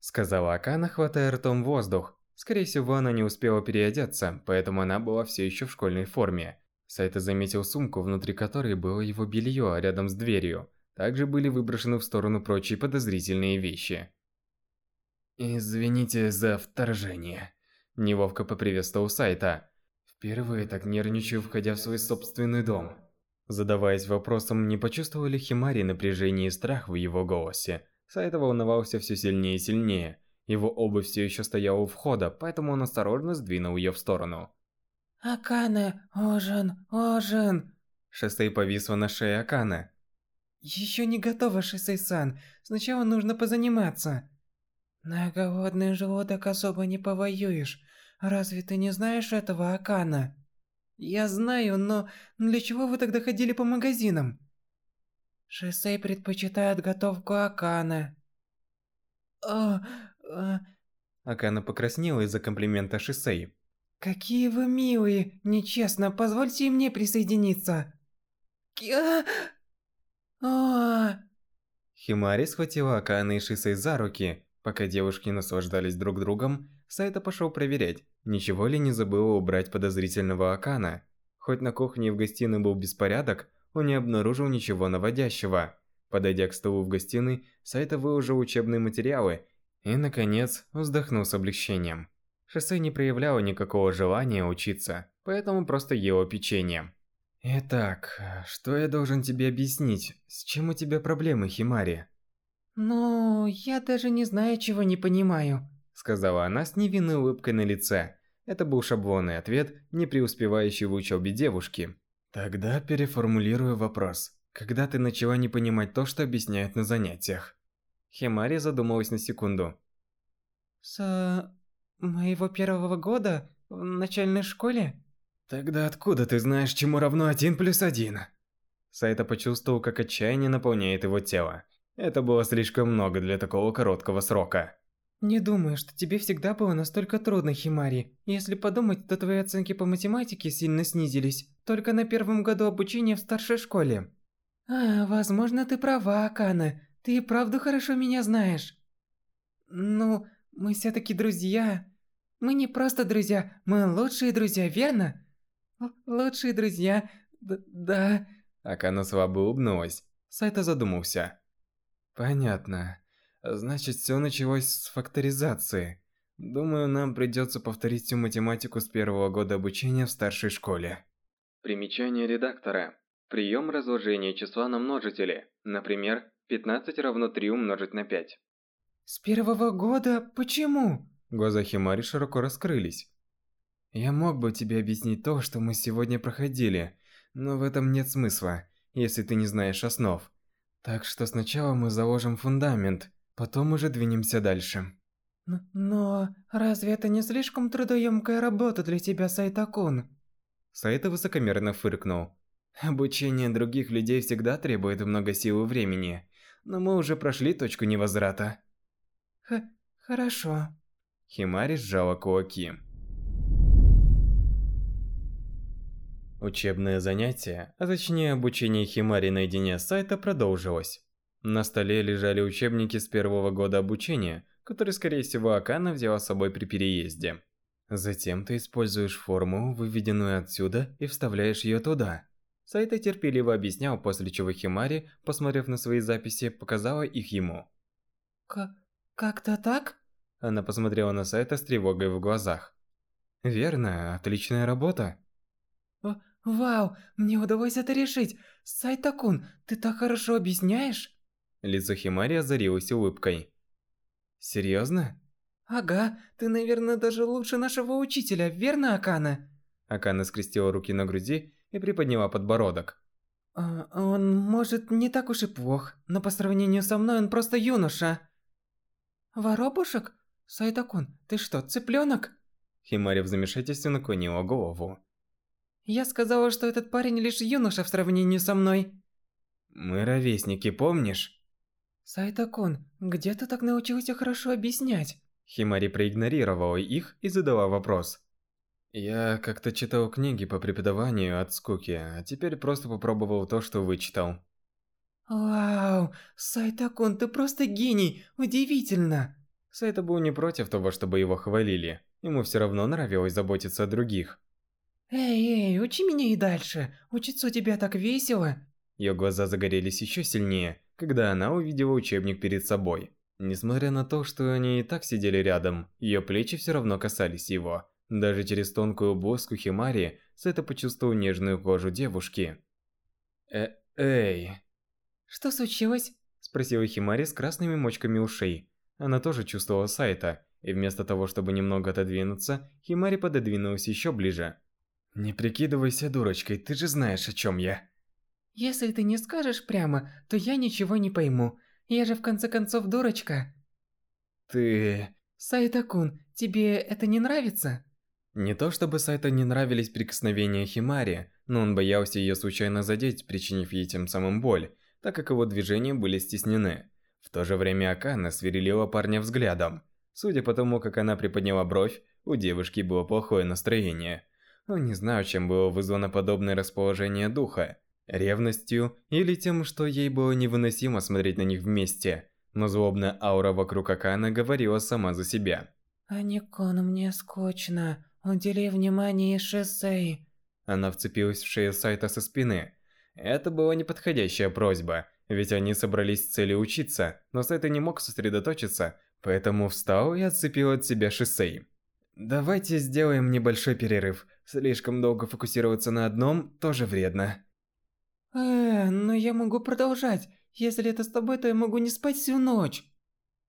Сказала Акана, хватая ртом воздух. Скорее всего, она не успела переодеться, поэтому она была все еще в школьной форме. Сайта заметил сумку, внутри которой было его белье, рядом с дверью. Также были выброшены в сторону прочие подозрительные вещи. «Извините за вторжение», – неловко поприветствовал Сайта. «Впервые так нервничаю, входя в свой собственный дом». Задаваясь вопросом, не почувствовал ли Химари напряжение и страх в его голосе, Сайта волновался все сильнее и сильнее. Его обувь все еще стояла у входа, поэтому он осторожно сдвинул ее в сторону. «Акана, ужин, ужин!» Шоссе повисло на шее Акана. Еще не готова, Шисей-сан. Сначала нужно позаниматься. На голодный желудок особо не повоюешь. Разве ты не знаешь этого, Акана? Я знаю, но для чего вы тогда ходили по магазинам? Шисей предпочитает готовку Акана. О, а... Акана покраснела из-за комплимента Шисей. Какие вы милые! Нечестно, позвольте мне присоединиться. Кя... А. Химари схватила Акана и Шисей за руки. Пока девушки наслаждались друг другом, Сайта пошел проверять, ничего ли не забыла убрать подозрительного Акана. Хоть на кухне и в гостиной был беспорядок, он не обнаружил ничего наводящего. Подойдя к столу в гостиной, Сайта выложил учебные материалы и, наконец, вздохнул с облегчением. Шоссе не проявляло никакого желания учиться, поэтому просто ела печенье. Итак, что я должен тебе объяснить? С чем у тебя проблемы, Химари? Ну, я даже не знаю, чего не понимаю, сказала она с невинной улыбкой на лице. Это был шаблонный ответ, не преуспевающий в учебе девушки. Тогда переформулирую вопрос. Когда ты начала не понимать то, что объясняют на занятиях? Химари задумалась на секунду. С моего первого года в начальной школе? Тогда откуда ты знаешь, чему равно один плюс один? Сайта почувствовал, как отчаяние наполняет его тело. Это было слишком много для такого короткого срока. Не думаю, что тебе всегда было настолько трудно, Химари. Если подумать, то твои оценки по математике сильно снизились только на первом году обучения в старшей школе. А, возможно, ты права, Акана. Ты и правда хорошо меня знаешь. Ну, мы все-таки друзья. Мы не просто друзья, мы лучшие друзья, верно? Лучшие друзья, Д да. Акана слабо улыбнулась. Сайта задумался. Понятно. Значит, все началось с факторизации. Думаю, нам придется повторить всю математику с первого года обучения в старшей школе. Примечание редактора. Прием разложения числа на множители. Например, 15 равно 3 умножить на 5. С первого года? Почему? Глаза Химари широко раскрылись. Я мог бы тебе объяснить то, что мы сегодня проходили, но в этом нет смысла, если ты не знаешь основ. Так что сначала мы заложим фундамент, потом уже двинемся дальше. Но разве это не слишком трудоемкая работа для тебя, Сайтакун? Сайта высокомерно фыркнул. Обучение других людей всегда требует много сил и времени, но мы уже прошли точку невозврата. Х хорошо. Химари сжала кулаки. Учебное занятие, а точнее обучение Химари наедине с сайта продолжилось. На столе лежали учебники с первого года обучения, которые, скорее всего, Акана взяла с собой при переезде. Затем ты используешь форму, выведенную отсюда, и вставляешь ее туда. Сайта терпеливо объяснял, после чего Химари, посмотрев на свои записи, показала их ему. К как-то так? Она посмотрела на Сайта с тревогой в глазах. Верно, отличная работа. Вау, мне удалось это решить. Сайтакун, ты так хорошо объясняешь? Лицо Химари озарилось улыбкой. Серьезно? Ага, ты, наверное, даже лучше нашего учителя, верно, Акана? Акана скрестила руки на груди и приподняла подбородок. А, он, может, не так уж и плох, но по сравнению со мной он просто юноша. Воробушек? Сайтакун, ты что, цыпленок? Химари в замешательстве наклонила голову. Я сказала, что этот парень лишь юноша в сравнении со мной. Мы ровесники, помнишь? Сайтакун, где ты так научился хорошо объяснять? Химари проигнорировала их и задала вопрос. Я как-то читал книги по преподаванию от скуки, а теперь просто попробовал то, что вычитал. Вау, Сайтакун, ты просто гений, удивительно. Сайта был не против того, чтобы его хвалили. Ему все равно нравилось заботиться о других. Эй, эй, учи меня и дальше. Учиться у тебя так весело. Ее глаза загорелись еще сильнее, когда она увидела учебник перед собой. Несмотря на то, что они и так сидели рядом, ее плечи все равно касались его. Даже через тонкую блузку Химари Сета почувствовал нежную кожу девушки. Э, эй. Что случилось? Спросила Химари с красными мочками ушей. Она тоже чувствовала Сайта, и вместо того, чтобы немного отодвинуться, Химари пододвинулась еще ближе. Не прикидывайся дурочкой, ты же знаешь, о чем я. Если ты не скажешь прямо, то я ничего не пойму. Я же в конце концов дурочка. Ты... Сайтакун, тебе это не нравится? Не то чтобы Сайта не нравились прикосновения Химари, но он боялся ее случайно задеть, причинив ей тем самым боль, так как его движения были стеснены. В то же время Акана сверлила парня взглядом. Судя по тому, как она приподняла бровь, у девушки было плохое настроение. Он не знаю, чем было вызвано подобное расположение духа. Ревностью или тем, что ей было невыносимо смотреть на них вместе. Но злобная аура вокруг Акана говорила сама за себя. «Аникон, мне скучно. Удели внимание Шисей». Она вцепилась в шею Сайта со спины. Это была неподходящая просьба, ведь они собрались с целью учиться, но Сайта не мог сосредоточиться, поэтому встал и отцепил от себя Шисей. «Давайте сделаем небольшой перерыв. Слишком долго фокусироваться на одном тоже вредно. Э, но я могу продолжать. Если это с тобой, то я могу не спать всю ночь.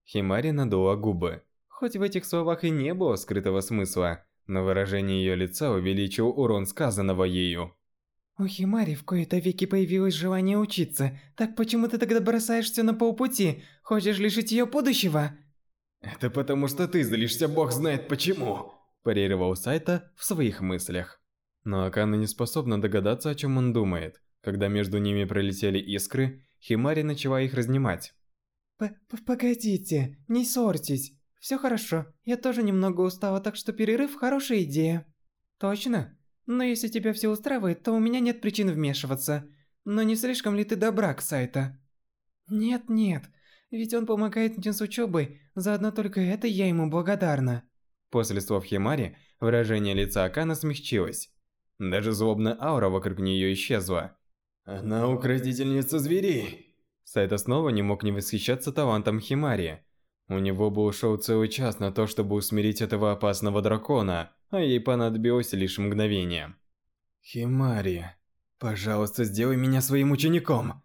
Химари надула губы. Хоть в этих словах и не было скрытого смысла, но выражение ее лица увеличил урон сказанного ею. У Химари в кои-то веки появилось желание учиться. Так почему ты тогда бросаешься на полпути? Хочешь лишить ее будущего? Это потому что ты злишься, бог знает почему парировал Сайта в своих мыслях. Но Акана не способна догадаться, о чем он думает. Когда между ними пролетели искры, Химари начала их разнимать. Погодите, не ссорьтесь. Все хорошо, я тоже немного устала, так что перерыв – хорошая идея. Точно? Но если тебя все устраивает, то у меня нет причин вмешиваться. Но не слишком ли ты добра к Сайта? Нет-нет, ведь он помогает мне с учебой, заодно только это я ему благодарна. После слов Химари, выражение лица Акана смягчилось. Даже злобная аура вокруг нее исчезла. Она укротительница зверей. Сайта снова не мог не восхищаться талантом Химари. У него был ушел целый час на то, чтобы усмирить этого опасного дракона, а ей понадобилось лишь мгновение. Химари, пожалуйста, сделай меня своим учеником.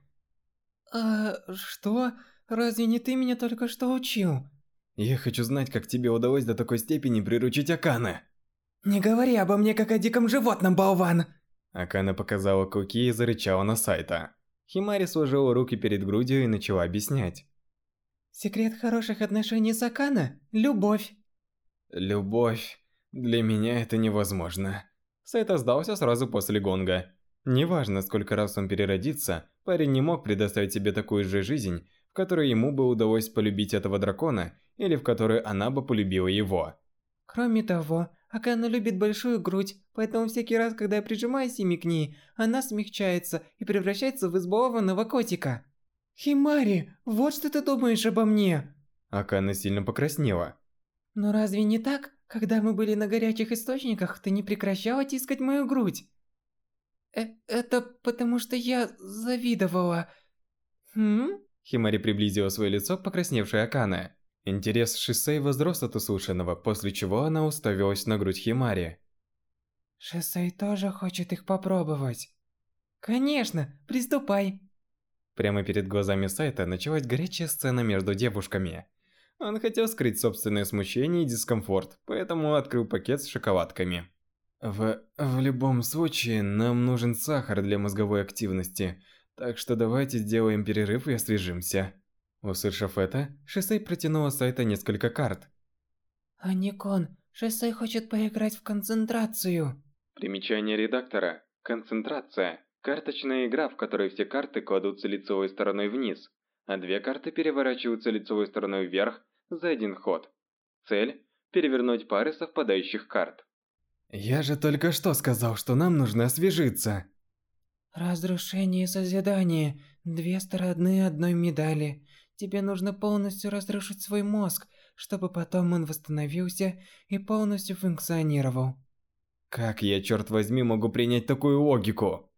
А, что? Разве не ты меня только что учил? Я хочу знать, как тебе удалось до такой степени приручить Акана. Не говори обо мне как о диком животном, болван. Акана показала куки и зарычала на Сайта. Химари сложила руки перед грудью и начала объяснять. Секрет хороших отношений с Акана – любовь. Любовь. Для меня это невозможно. Сайта сдался сразу после гонга. Неважно, сколько раз он переродится, парень не мог предоставить себе такую же жизнь, в которой ему бы удалось полюбить этого дракона, или в которой она бы полюбила его. Кроме того, Акана любит большую грудь, поэтому всякий раз, когда я прижимаюсь ими к ней, она смягчается и превращается в избалованного котика. Химари, вот что ты думаешь обо мне? Акана сильно покраснела. Но разве не так? Когда мы были на горячих источниках, ты не прекращала тискать мою грудь. Э это потому что я завидовала. Хм? Химари приблизила свое лицо к покрасневшей Акане. Интерес Шисей возрос от услышанного, после чего она уставилась на грудь Химари. Шисей тоже хочет их попробовать. Конечно, приступай. Прямо перед глазами Сайта началась горячая сцена между девушками. Он хотел скрыть собственное смущение и дискомфорт, поэтому открыл пакет с шоколадками. В, в любом случае, нам нужен сахар для мозговой активности, так что давайте сделаем перерыв и освежимся. Услышав это, Шисей протянула Сайта несколько карт. Аникон, Шисей хочет поиграть в концентрацию. Примечание редактора. Концентрация. Карточная игра, в которой все карты кладутся лицевой стороной вниз, а две карты переворачиваются лицевой стороной вверх за один ход. Цель – перевернуть пары совпадающих карт. Я же только что сказал, что нам нужно освежиться. Разрушение и созидание – две стороны одной медали. Тебе нужно полностью разрушить свой мозг, чтобы потом он восстановился и полностью функционировал. Как я, черт возьми, могу принять такую логику?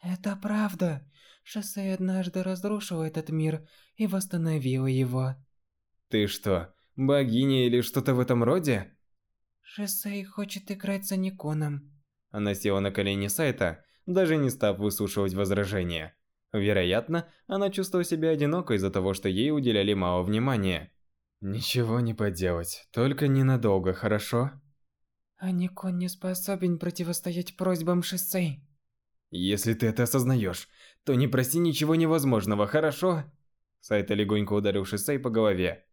Это правда. Шоссе однажды разрушило этот мир и восстановило его. Ты что, богиня или что-то в этом роде? Шоссе хочет играть с Аниконом. Она села на колени Сайта, даже не став выслушивать возражения. Вероятно, она чувствовала себя одинокой из-за того, что ей уделяли мало внимания. Ничего не поделать, только ненадолго, хорошо? Аникон не способен противостоять просьбам Шисей. Если ты это осознаешь, то не проси ничего невозможного, хорошо? Сайта легонько ударил Шисей по голове.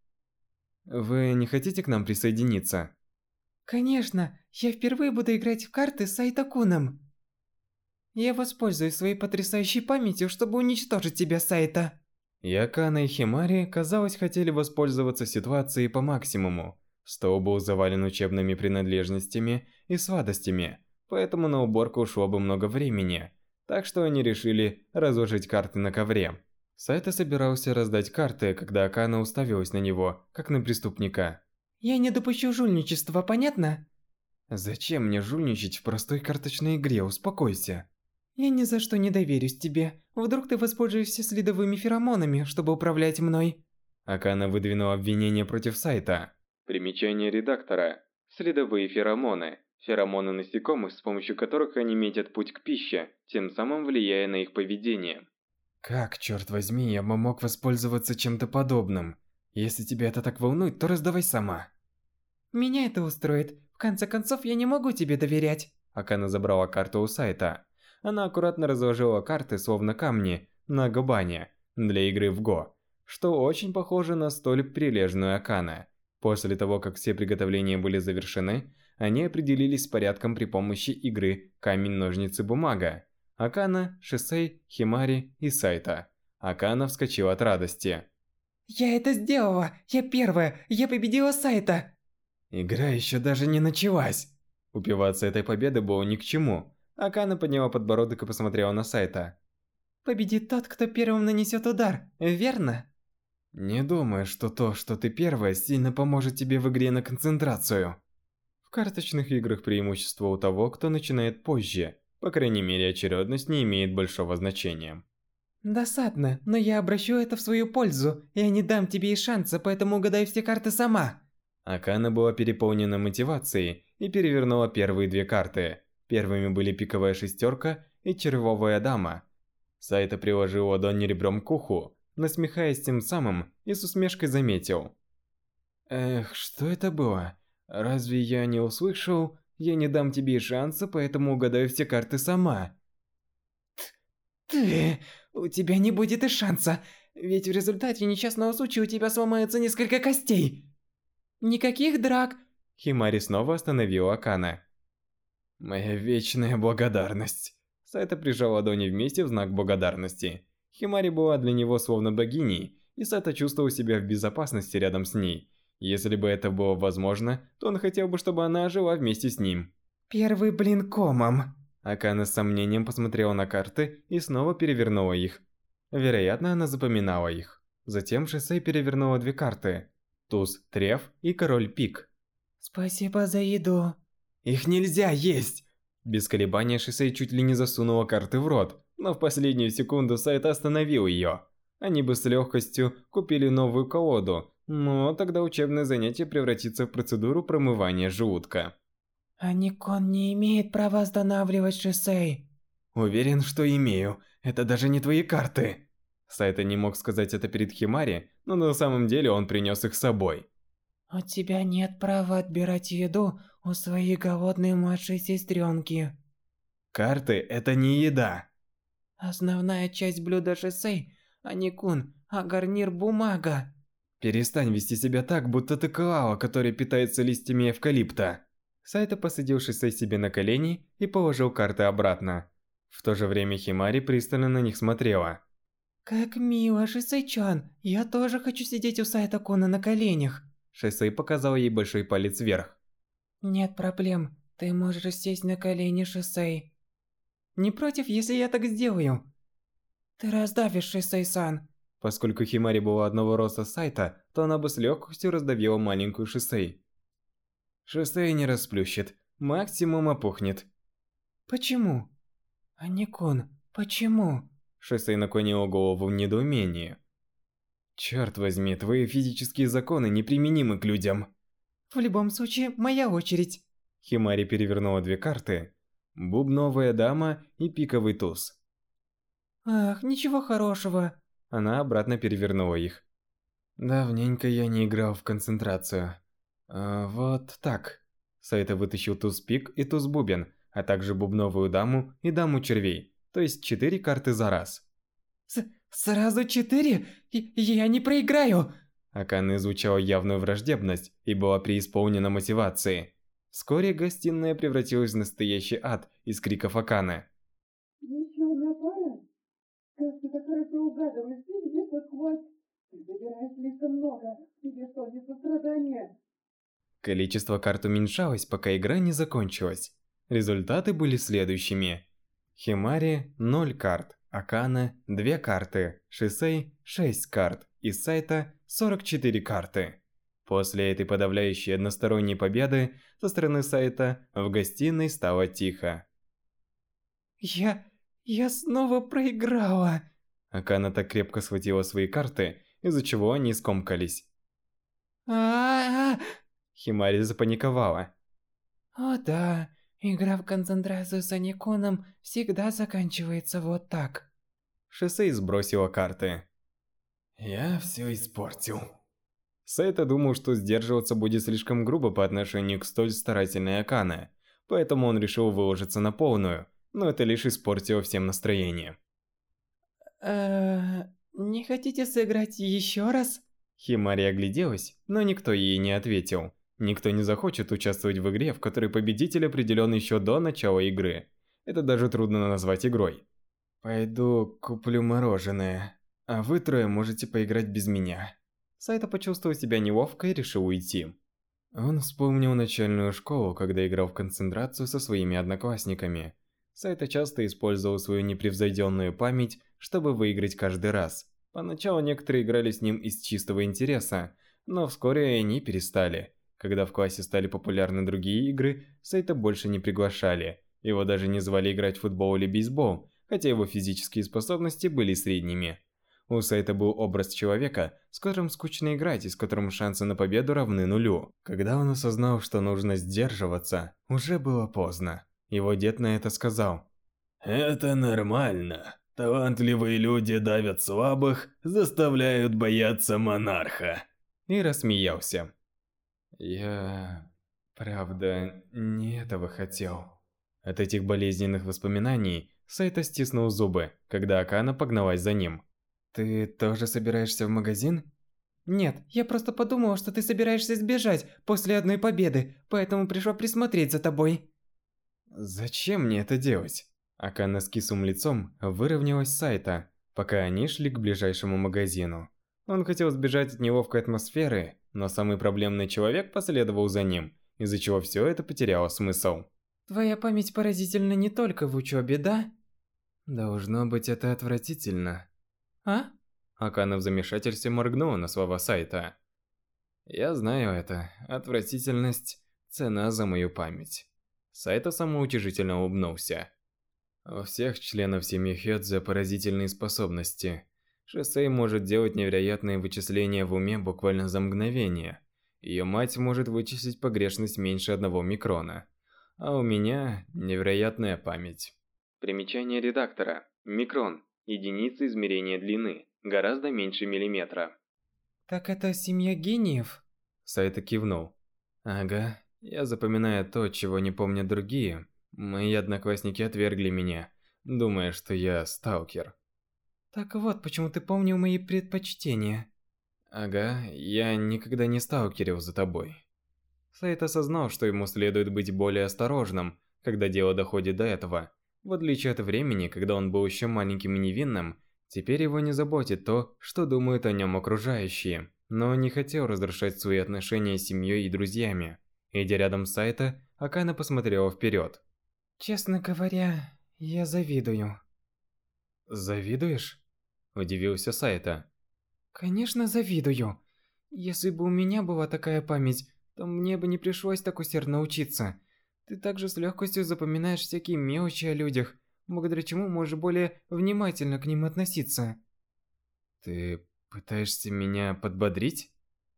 Вы не хотите к нам присоединиться? Конечно, я впервые буду играть в карты с Сайтакуном. Я воспользуюсь своей потрясающей памятью, чтобы уничтожить тебя, Сайта. Якана и Химари, казалось, хотели воспользоваться ситуацией по максимуму. Стол был завален учебными принадлежностями и сладостями, поэтому на уборку ушло бы много времени. Так что они решили разложить карты на ковре. Сайта собирался раздать карты, когда Акана уставилась на него, как на преступника. Я не допущу жульничества, понятно? Зачем мне жульничать в простой карточной игре, успокойся. Я ни за что не доверюсь тебе. Вдруг ты воспользуешься следовыми феромонами, чтобы управлять мной. Акана выдвинула обвинение против сайта. Примечание редактора. Следовые феромоны. Феромоны насекомых, с помощью которых они метят путь к пище, тем самым влияя на их поведение. Как, черт возьми, я бы мог воспользоваться чем-то подобным? Если тебя это так волнует, то раздавай сама. Меня это устроит. В конце концов, я не могу тебе доверять. Акана забрала карту у сайта. Она аккуратно разложила карты, словно камни, на габане, для игры в Го, что очень похоже на столь прилежную Акана. После того, как все приготовления были завершены, они определились с порядком при помощи игры «Камень-ножницы-бумага». Акана, Шисей, Химари и Сайта. Акана вскочила от радости. Я это сделала! Я первая! Я победила Сайта! Игра еще даже не началась. Упиваться этой победой было ни к чему. Акана подняла подбородок и посмотрела на Сайта. Победит тот, кто первым нанесет удар, верно? Не думаю, что то, что ты первая, сильно поможет тебе в игре на концентрацию. В карточных играх преимущество у того, кто начинает позже. По крайней мере, очередность не имеет большого значения. Досадно, но я обращу это в свою пользу. Я не дам тебе и шанса, поэтому угадай все карты сама. Акана была переполнена мотивацией и перевернула первые две карты. Первыми были пиковая шестерка и червовая дама. Сайта приложил ладонь ребром к уху, насмехаясь тем самым и с усмешкой заметил. «Эх, что это было? Разве я не услышал? Я не дам тебе шанса, поэтому угадаю все карты сама». «Ты... у тебя не будет и шанса, ведь в результате несчастного случая у тебя сломается несколько костей». «Никаких драк!» Химари снова остановила Акана. «Моя вечная благодарность». Сайта прижал ладони вместе в знак благодарности. Химари была для него словно богиней, и Сайта чувствовал себя в безопасности рядом с ней. Если бы это было возможно, то он хотел бы, чтобы она жила вместе с ним. «Первый блин комом!» Акана с сомнением посмотрела на карты и снова перевернула их. Вероятно, она запоминала их. Затем Шосей перевернула две карты. Туз, Треф и Король Пик. «Спасибо за еду». «Их нельзя есть!» Без колебания Шисей чуть ли не засунула карты в рот, но в последнюю секунду Сайт остановил ее. Они бы с легкостью купили новую колоду, но тогда учебное занятие превратится в процедуру промывания желудка. Аникон не имеет права останавливать Шисей. Уверен, что имею. Это даже не твои карты. Сайта не мог сказать это перед Химари, но на самом деле он принес их с собой. У тебя нет права отбирать еду у своей голодной младшей сестренки. Карты – это не еда. Основная часть блюда Шисей – аникун, а гарнир – бумага. Перестань вести себя так, будто ты коала, который питается листьями эвкалипта. Сайта посадил Шисей себе на колени и положил карты обратно. В то же время Химари пристально на них смотрела. «Как мило, Шисей-чан! Я тоже хочу сидеть у Сайта Кона на коленях!» Шисей показал ей большой палец вверх. «Нет проблем, ты можешь сесть на колени, Шисей. Не против, если я так сделаю?» «Ты раздавишь, Шисей-сан!» Поскольку Химари была одного роста Сайта, то она бы с легкостью раздавила маленькую Шисей. Шисей не расплющит, максимум опухнет. «Почему?» «Аникун, почему?» Шисей наклонила голову в недоумении. Черт возьми, твои физические законы неприменимы к людям. В любом случае, моя очередь. Химари перевернула две карты. Бубновая дама и пиковый туз. Ах, ничего хорошего. Она обратно перевернула их. Давненько я не играл в концентрацию. А, вот так. Сайта вытащил туз-пик и туз-бубен, а также бубновую даму и даму червей, то есть четыре карты за раз. С «Сразу четыре? Я не проиграю!» Акана изучала явную враждебность и была преисполнена мотивацией. Вскоре гостиная превратилась в настоящий ад из криков Аканы. Еще одна пара? Как ты так хорошо угадываешь, ты тебе подхват. Ты забираешь слишком много, тебе становится страдания. Количество карт уменьшалось, пока игра не закончилась. Результаты были следующими. Химари – 0 карт, Акана – 2 карты, Шисей – 6 карт, и Сайта – 44 карты. После этой подавляющей односторонней победы со стороны Сайта в гостиной стало тихо. «Я... я снова проиграла!» Акана так крепко схватила свои карты, из-за чего они скомкались. а Химари запаниковала. «О да, игра в концентрацию с Аниконом всегда заканчивается вот так». Шосей сбросила карты. Я все испортил. Сайта думал, что сдерживаться будет слишком грубо по отношению к столь старательной Акане, поэтому он решил выложиться на полную, но это лишь испортило всем настроение. Э, не хотите сыграть еще раз? Химари огляделась, но никто ей не ответил. Никто не захочет участвовать в игре, в которой победитель определен еще до начала игры. Это даже трудно назвать игрой. Пойду куплю мороженое, а вы трое можете поиграть без меня. Сайта почувствовал себя неловко и решил уйти. Он вспомнил начальную школу, когда играл в концентрацию со своими одноклассниками. Сайта часто использовал свою непревзойденную память, чтобы выиграть каждый раз. Поначалу некоторые играли с ним из чистого интереса, но вскоре они перестали. Когда в классе стали популярны другие игры, Сайта больше не приглашали. Его даже не звали играть в футбол или бейсбол, хотя его физические способности были средними. У Сайта был образ человека, с которым скучно играть и с которым шансы на победу равны нулю. Когда он осознал, что нужно сдерживаться, уже было поздно. Его дед на это сказал. «Это нормально. Талантливые люди давят слабых, заставляют бояться монарха». И рассмеялся. Я... правда, не этого хотел. От этих болезненных воспоминаний Сайта стиснул зубы, когда Акана погналась за ним. Ты тоже собираешься в магазин? Нет, я просто подумала, что ты собираешься сбежать после одной победы, поэтому пришла присмотреть за тобой. Зачем мне это делать? Акана с кислым лицом выровнялась с сайта, пока они шли к ближайшему магазину. Он хотел сбежать от неловкой атмосферы, но самый проблемный человек последовал за ним, из-за чего все это потеряло смысл. Твоя память поразительна не только в учебе, да? Должно быть это отвратительно. А? Акана в замешательстве моргнула на слова сайта. Я знаю это. Отвратительность – цена за мою память. Сайта самоутяжительно улыбнулся. У всех членов семьи Хёдзе поразительные способности. Шосей может делать невероятные вычисления в уме буквально за мгновение. Ее мать может вычислить погрешность меньше одного микрона. А у меня невероятная память. Примечание редактора. Микрон единицы измерения длины, гораздо меньше миллиметра. Так это семья гениев? Сайта кивнул. Ага, я запоминаю то, чего не помнят другие. Мои одноклассники отвергли меня, думая, что я сталкер. Так вот, почему ты помнил мои предпочтения. Ага, я никогда не сталкерил за тобой. Сайт осознал, что ему следует быть более осторожным, когда дело доходит до этого. В отличие от времени, когда он был еще маленьким и невинным, теперь его не заботит то, что думают о нем окружающие. Но он не хотел разрушать свои отношения с семьей и друзьями. Идя рядом с Сайта, Акана посмотрела вперед. Честно говоря, я завидую. Завидуешь? Удивился Сайта. Конечно, завидую. Если бы у меня была такая память, то мне бы не пришлось так усердно учиться. Ты также с легкостью запоминаешь всякие мелочи о людях, благодаря чему можешь более внимательно к ним относиться. Ты пытаешься меня подбодрить?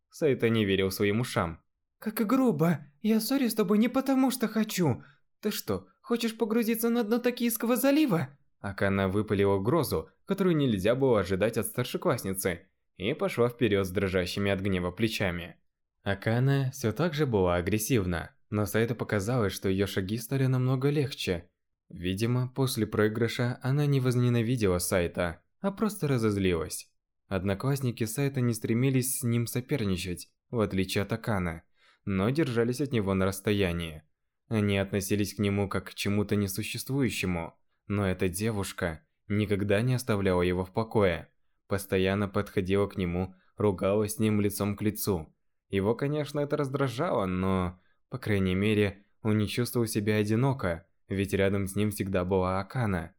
Сайта не верил своим ушам. Как и грубо. Я ссорю с тобой не потому, что хочу. Ты что, хочешь погрузиться на дно Токийского залива? Акана выпалила угрозу, которую нельзя было ожидать от старшеклассницы, и пошла вперед с дрожащими от гнева плечами. Акана все так же была агрессивна, но Сайту показалось, что ее шаги стали намного легче. Видимо, после проигрыша она не возненавидела Сайта, а просто разозлилась. Одноклассники Сайта не стремились с ним соперничать, в отличие от Акана, но держались от него на расстоянии. Они относились к нему как к чему-то несуществующему, но эта девушка никогда не оставляла его в покое. Постоянно подходила к нему, ругалась с ним лицом к лицу. Его, конечно, это раздражало, но по крайней мере, он не чувствовал себя одиноко, ведь рядом с ним всегда была Акана.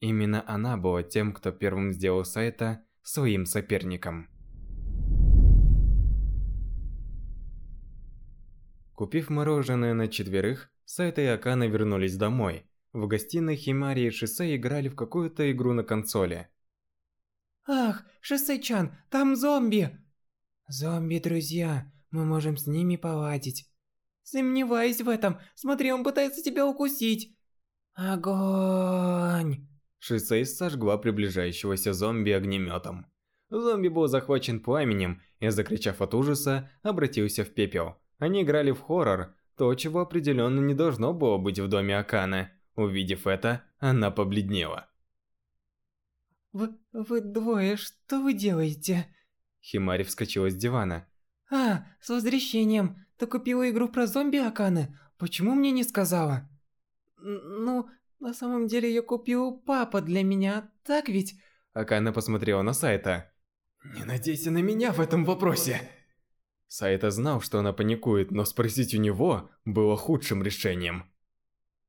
Именно она была тем, кто первым сделал Сайта своим соперником. Купив мороженое на четверых, Сайта и Акана вернулись домой. В гостиной Химари и Шисей играли в какую-то игру на консоли. Ах, Шисей-чан, там зомби! Зомби, друзья, мы можем с ними поладить. Сомневаюсь в этом. Смотри, он пытается тебя укусить. Огонь! Шисей сожгла приближающегося зомби огнеметом. Зомби был захвачен пламенем и, закричав от ужаса, обратился в пепел. Они играли в хоррор, то, чего определенно не должно было быть в доме Акана. Увидев это, она побледнела. Вы, вы двое, что вы делаете? Химари вскочила с дивана. А, с возвращением. Ты купила игру про зомби Аканы? Почему мне не сказала? Ну, на самом деле я купил папа для меня, так ведь? Акана посмотрела на сайта. Не надейся на меня в этом вопросе. Сайта знал, что она паникует, но спросить у него было худшим решением.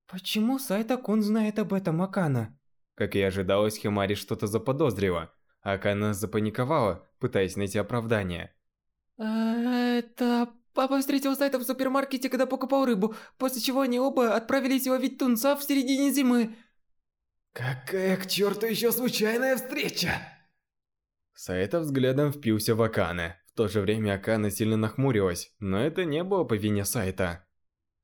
Почему Сайта-кун знает об этом Акана? Как и ожидалось, Химари что-то заподозрила. Акана запаниковала, пытаясь найти оправдание. А, Это... Папа встретил Сайта в супермаркете, когда покупал рыбу, после чего они оба отправились ловить тунца в середине зимы. Какая к черту еще случайная встреча? Сайта взглядом впился в Акана. В то же время Акана сильно нахмурилась, но это не было по вине Сайта.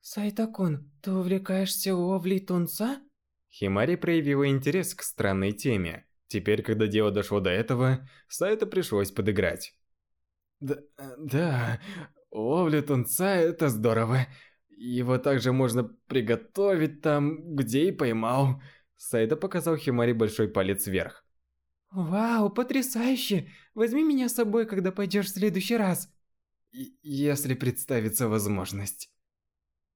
Сайта-кун, ты увлекаешься ловлей тунца? Химари проявила интерес к странной теме. Теперь, когда дело дошло до этого, Сайта пришлось подыграть. Да, да, ловля тунца – это здорово. Его также можно приготовить там, где и поймал. Сайта показал Химари большой палец вверх. Вау, потрясающе! Возьми меня с собой, когда пойдешь в следующий раз. И- Если представится возможность.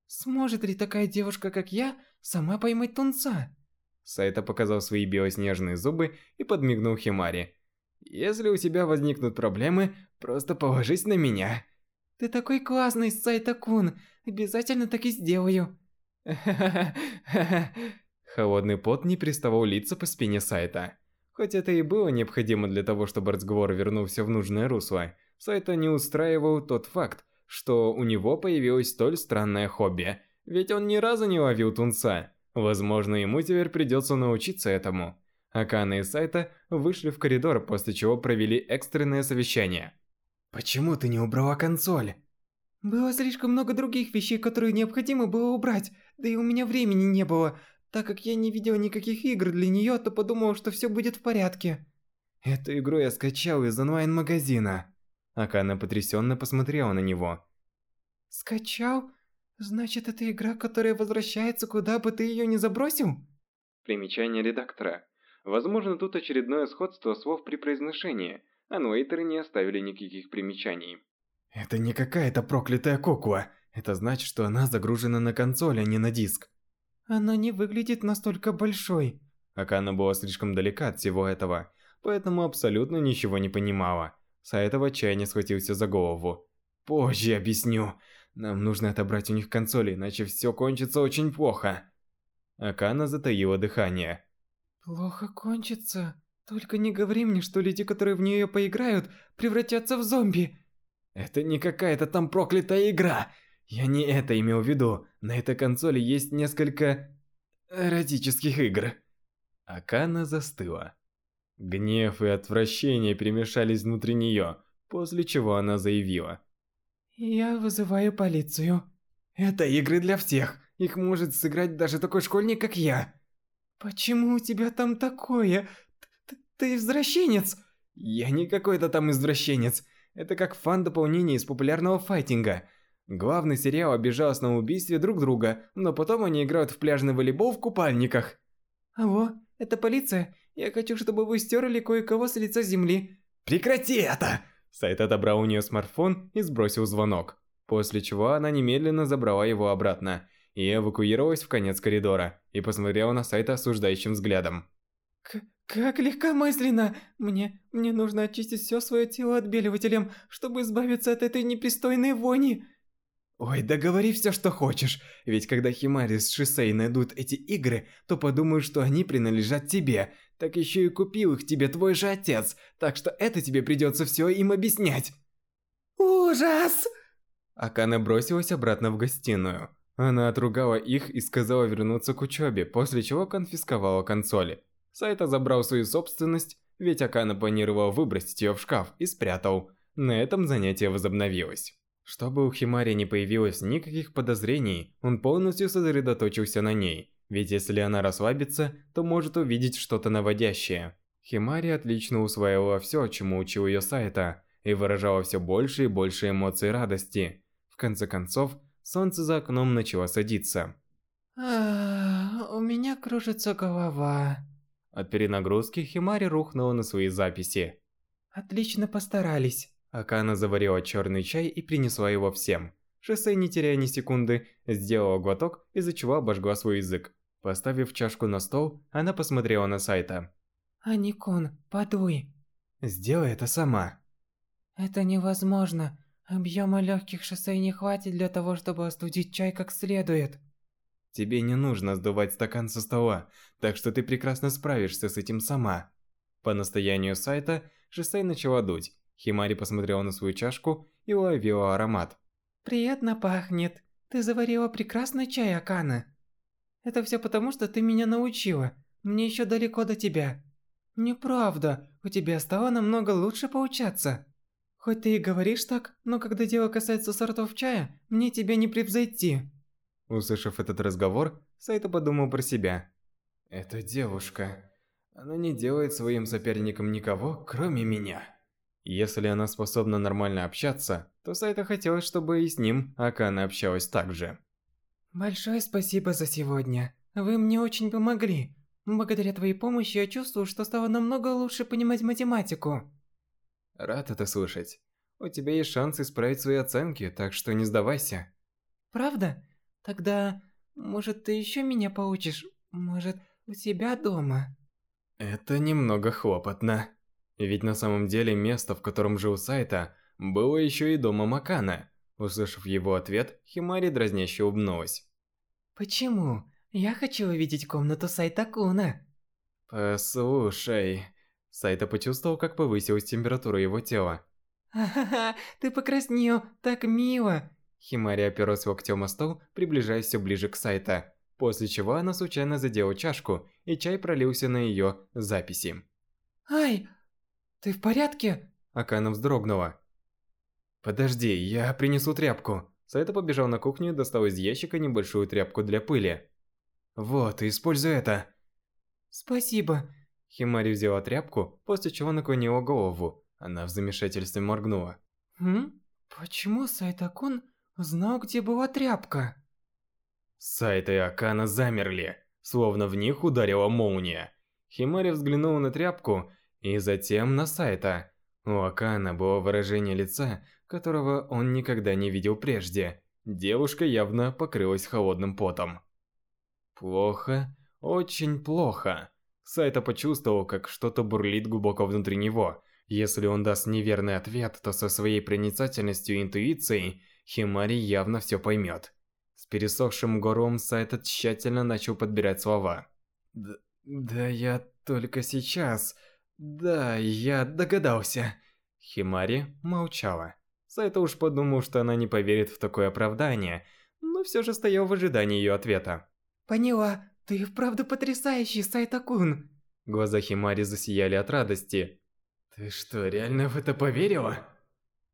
Сможет ли такая девушка, как я, сама поймать тунца? Сайта показал свои белоснежные зубы и подмигнул Химари. Если у тебя возникнут проблемы, просто положись на меня. Ты такой классный, Сайта-кун. Обязательно так и сделаю. Холодный пот не переставал литься по спине Сайта. Хоть это и было необходимо для того, чтобы разговор вернулся в нужное русло, Сайта не устраивал тот факт, что у него появилось столь странное хобби. Ведь он ни разу не ловил тунца. Возможно, ему теперь придется научиться этому. Акана и Сайта вышли в коридор, после чего провели экстренное совещание. «Почему ты не убрала консоль?» Было слишком много других вещей, которые необходимо было убрать, да и у меня времени не было. Так как я не видел никаких игр для нее, то подумал, что все будет в порядке. Эту игру я скачал из онлайн-магазина. Акана потрясенно посмотрела на него. Скачал? Значит, это игра, которая возвращается, куда бы ты ее не забросил? Примечание редактора. Возможно, тут очередное сходство слов при произношении. Ануэйтеры не оставили никаких примечаний. Это не какая-то проклятая кукла. Это значит, что она загружена на консоль, а не на диск. Она не выглядит настолько большой. Акана была слишком далека от всего этого, поэтому абсолютно ничего не понимала. Сайта в отчаянии схватился за голову. «Позже объясню. Нам нужно отобрать у них консоли, иначе все кончится очень плохо». Акана затаила дыхание. Плохо кончится. Только не говори мне, что люди, которые в нее поиграют, превратятся в зомби. Это не какая-то там проклятая игра. Я не это имел в виду. На этой консоли есть несколько эротических игр. Акана застыла. Гнев и отвращение перемешались внутри нее, после чего она заявила. Я вызываю полицию. Это игры для всех. Их может сыграть даже такой школьник, как я. Почему у тебя там такое? Ты извращенец? Я не какой-то там извращенец. Это как фан-дополнение из популярного файтинга. Главный сериал о безжалостном убийстве друг друга, но потом они играют в пляжный волейбол в купальниках. Алло, это полиция. Я хочу, чтобы вы стерли кое-кого с лица земли. Прекрати это! Сайт отобрал у нее смартфон и сбросил звонок. После чего она немедленно забрала его обратно и эвакуировалась в конец коридора и посмотрела на сайт осуждающим взглядом. К как легкомысленно! Мне, мне нужно очистить все свое тело отбеливателем, чтобы избавиться от этой непристойной вони. Ой, да говори все, что хочешь, ведь когда Химари с Шисей найдут эти игры, то подумают, что они принадлежат тебе. Так еще и купил их тебе твой же отец, так что это тебе придется все им объяснять. Ужас! Акана бросилась обратно в гостиную. Она отругала их и сказала вернуться к учебе, после чего конфисковала консоли. Сайта забрал свою собственность, ведь Акана планировал выбросить ее в шкаф и спрятал. На этом занятие возобновилось. Чтобы у Химари не появилось никаких подозрений, он полностью сосредоточился на ней. Ведь если она расслабится, то может увидеть что-то наводящее. Химари отлично усваивала все, чему учил ее Сайта, и выражала все больше и больше эмоций радости. В конце концов, солнце за окном начало садиться. А, у меня кружится голова. От перенагрузки Химари рухнула на свои записи. Отлично постарались. Акана заварила черный чай и принесла его всем. Шоссе, не теряя ни секунды, сделала глоток, из-за чего обожгла свой язык. Поставив чашку на стол, она посмотрела на Сайта. Аникон, подуй. Сделай это сама. Это невозможно. Объема легких шоссе не хватит для того, чтобы остудить чай как следует. Тебе не нужно сдувать стакан со стола, так что ты прекрасно справишься с этим сама. По настоянию сайта, Шисей начала дуть. Химари посмотрела на свою чашку и уловила аромат. Приятно пахнет. Ты заварила прекрасный чай, Акана. Это все потому, что ты меня научила. Мне еще далеко до тебя. Неправда, у тебя стало намного лучше поучаться. Хоть ты и говоришь так, но когда дело касается сортов чая, мне тебя не превзойти. Услышав этот разговор, Сайта подумал про себя. «Эта девушка, она не делает своим соперником никого, кроме меня». Если она способна нормально общаться, то Сайта хотелось, чтобы и с ним Акана общалась так же. Большое спасибо за сегодня. Вы мне очень помогли. Благодаря твоей помощи я чувствую, что стало намного лучше понимать математику. Рад это слышать. У тебя есть шанс исправить свои оценки, так что не сдавайся. Правда? Тогда, может, ты еще меня поучишь? Может, у себя дома? Это немного хлопотно. Ведь на самом деле место, в котором жил Сайта, было еще и дома Макана. Услышав его ответ, Химари дразняще улыбнулась. Почему? Я хочу увидеть комнату Сайта Куна. Послушай... Сайта почувствовал, как повысилась температура его тела. Ха-ха, ты покраснел, так мило. Химари оперлась локтем о стол, приближаясь все ближе к Сайта, после чего она случайно задела чашку, и чай пролился на ее записи. Ай, ты в порядке? Акана вздрогнула. «Подожди, я принесу тряпку». Сайта побежал на кухню и достал из ящика небольшую тряпку для пыли. «Вот, используй это». Спасибо. Химари взяла тряпку, после чего наклонила голову. Она в замешательстве моргнула. Хм? Почему Сайтакун знал, где была тряпка? Сайта и Акана замерли, словно в них ударила молния. Химари взглянула на тряпку и затем на Сайта. У Акана было выражение лица, которого он никогда не видел прежде. Девушка явно покрылась холодным потом. Плохо, очень плохо. Сайта почувствовал, как что-то бурлит глубоко внутри него. Если он даст неверный ответ, то со своей проницательностью и интуицией Химари явно все поймет. С пересохшим горлом Сайта тщательно начал подбирать слова. «Да, да я только сейчас... Да, я догадался». Химари молчала. Сайта уж подумал, что она не поверит в такое оправдание, но все же стоял в ожидании ее ответа. Поняла. Ты вправду потрясающий, Сайтакун. Глаза Химари засияли от радости. «Ты что, реально в это поверила?»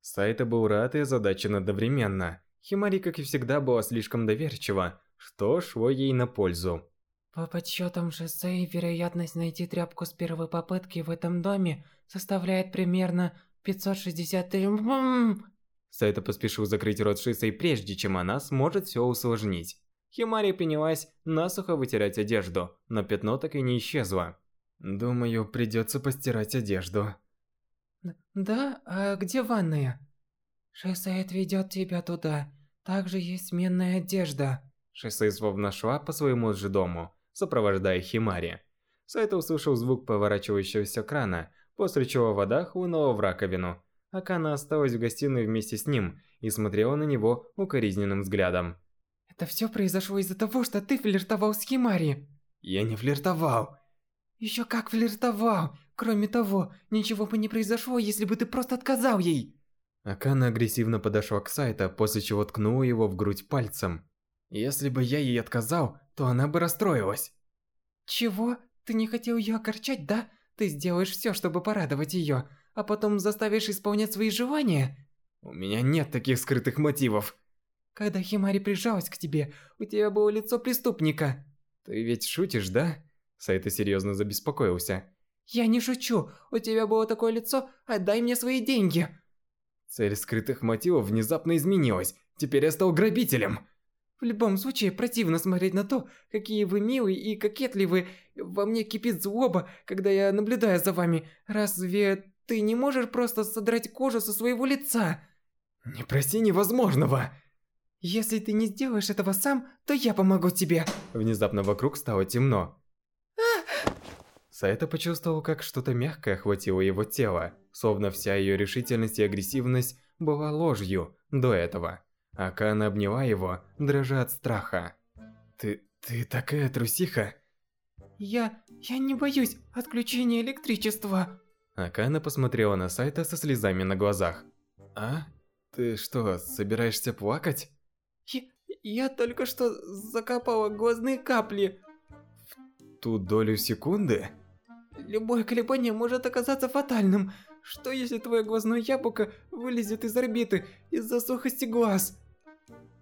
Сайта был рад и озадачен одновременно. Химари, как и всегда, была слишком доверчива, что шло ей на пользу. По подсчетам Шоссе, вероятность найти тряпку с первой попытки в этом доме составляет примерно 563... Ммм. Сайта поспешил закрыть рот Шисой, прежде чем она сможет все усложнить. Химари принялась насухо вытирать одежду, но пятно так и не исчезло. Думаю, придется постирать одежду. Да? А где ванная? Шоссе отведет тебя туда. Также есть сменная одежда. Шоссе словно шла по своему же дому, сопровождая Химари. Сайта услышал звук поворачивающегося крана, после чего вода хлынула в раковину. Акана осталась в гостиной вместе с ним и смотрела на него укоризненным взглядом. Это все произошло из-за того, что ты флиртовал с Химари. Я не флиртовал. Еще как флиртовал. Кроме того, ничего бы не произошло, если бы ты просто отказал ей. Акана агрессивно подошла к Сайта, после чего ткнула его в грудь пальцем. Если бы я ей отказал, то она бы расстроилась. Чего? Ты не хотел ее огорчать, да? Ты сделаешь все, чтобы порадовать ее, а потом заставишь исполнять свои желания? У меня нет таких скрытых мотивов. Когда Химари прижалась к тебе, у тебя было лицо преступника. Ты ведь шутишь, да? Сайта серьезно забеспокоился. Я не шучу. У тебя было такое лицо. Отдай мне свои деньги. Цель скрытых мотивов внезапно изменилась. Теперь я стал грабителем. В любом случае, противно смотреть на то, какие вы милые и кокетливые. Во мне кипит злоба, когда я наблюдаю за вами. Разве ты не можешь просто содрать кожу со своего лица? Не проси невозможного. Если ты не сделаешь этого сам, то я помогу тебе. Внезапно вокруг стало темно. Сайта почувствовал, как что-то мягкое охватило его тело, словно вся ее решительность и агрессивность была ложью до этого. Акана обняла его, дрожа от страха. «Ты... ты такая трусиха?» Я... я не боюсь отключения электричества. Акана посмотрела на Сайта со слезами на глазах. «А? Ты что, собираешься плакать?» Я, я только что закопала глазные капли. В ту долю секунды? Любое колебание может оказаться фатальным. Что если твое глазное яблоко вылезет из орбиты из-за сухости глаз?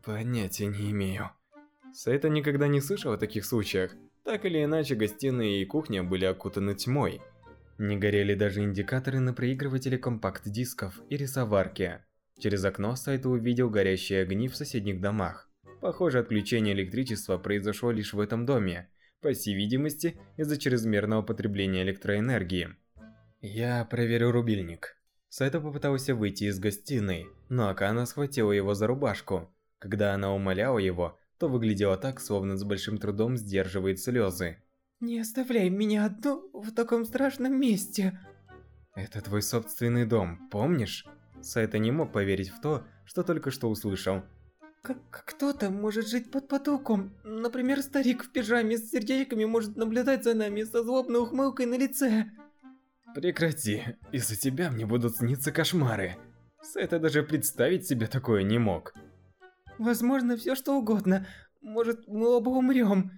Понятия не имею. Сайта никогда не слышал о таких случаях. Так или иначе, гостиная и кухня были окутаны тьмой. Не горели даже индикаторы на проигрывателе компакт-дисков и рисоварке. Через окно Сайта увидел горящие огни в соседних домах. Похоже, отключение электричества произошло лишь в этом доме, по всей видимости, из-за чрезмерного потребления электроэнергии. Я проверю рубильник. Сайта попытался выйти из гостиной, но Акана схватила его за рубашку. Когда она умоляла его, то выглядело так, словно с большим трудом сдерживает слезы. Не оставляй меня одну в таком страшном месте. Это твой собственный дом, помнишь? Сайта не мог поверить в то, что только что услышал. Как кто-то может жить под потолком. Например, старик в пижаме с сердечками может наблюдать за нами со злобной ухмылкой на лице. Прекрати, из-за тебя мне будут сниться кошмары. Сайта даже представить себе такое не мог. Возможно, все что угодно. Может, мы оба умрем.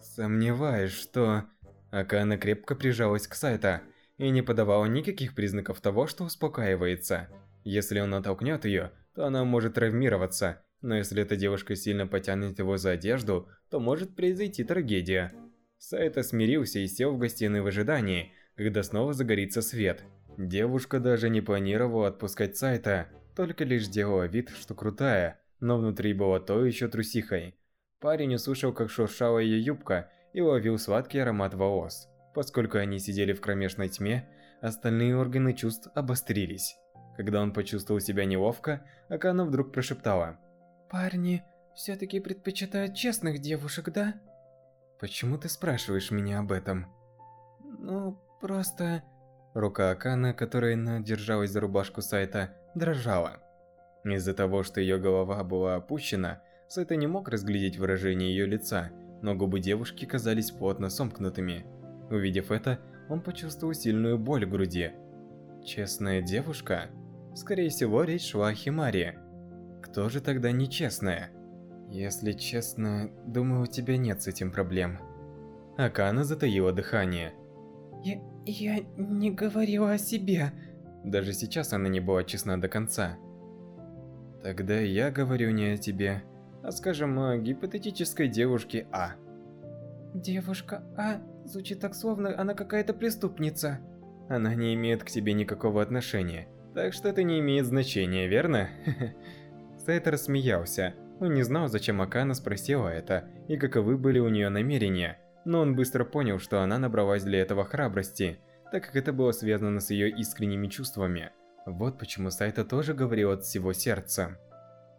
Сомневаюсь, что... Акана крепко прижалась к Сайта и не подавала никаких признаков того, что успокаивается. Если он оттолкнет ее, то она может травмироваться, но если эта девушка сильно потянет его за одежду, то может произойти трагедия. Сайта смирился и сел в гостиной в ожидании, когда снова загорится свет. Девушка даже не планировала отпускать Сайта, только лишь делала вид, что крутая, но внутри была то еще трусихой. Парень услышал, как шуршала ее юбка и ловил сладкий аромат волос. Поскольку они сидели в кромешной тьме, остальные органы чувств обострились. Когда он почувствовал себя неловко, Акана вдруг прошептала. «Парни все-таки предпочитают честных девушек, да?» «Почему ты спрашиваешь меня об этом?» «Ну, просто...» Рука Акана, которая надержалась за рубашку Сайта, дрожала. Из-за того, что ее голова была опущена, Сайта не мог разглядеть выражение ее лица, но губы девушки казались плотно сомкнутыми. Увидев это, он почувствовал сильную боль в груди. Честная девушка? Скорее всего, речь шла о Химаре. Кто же тогда нечестная? Если честно, думаю, у тебя нет с этим проблем. Акана затаила дыхание. Я, я не говорила о себе. Даже сейчас она не была честна до конца. Тогда я говорю не о тебе, а скажем о гипотетической девушке А. Девушка А звучит так словно она какая-то преступница. Она не имеет к тебе никакого отношения, так что это не имеет значения, верно? Сайт рассмеялся. Он не знал, зачем Акана спросила это и каковы были у нее намерения, но он быстро понял, что она набралась для этого храбрости, так как это было связано с ее искренними чувствами. Вот почему Сайта тоже говорил от всего сердца.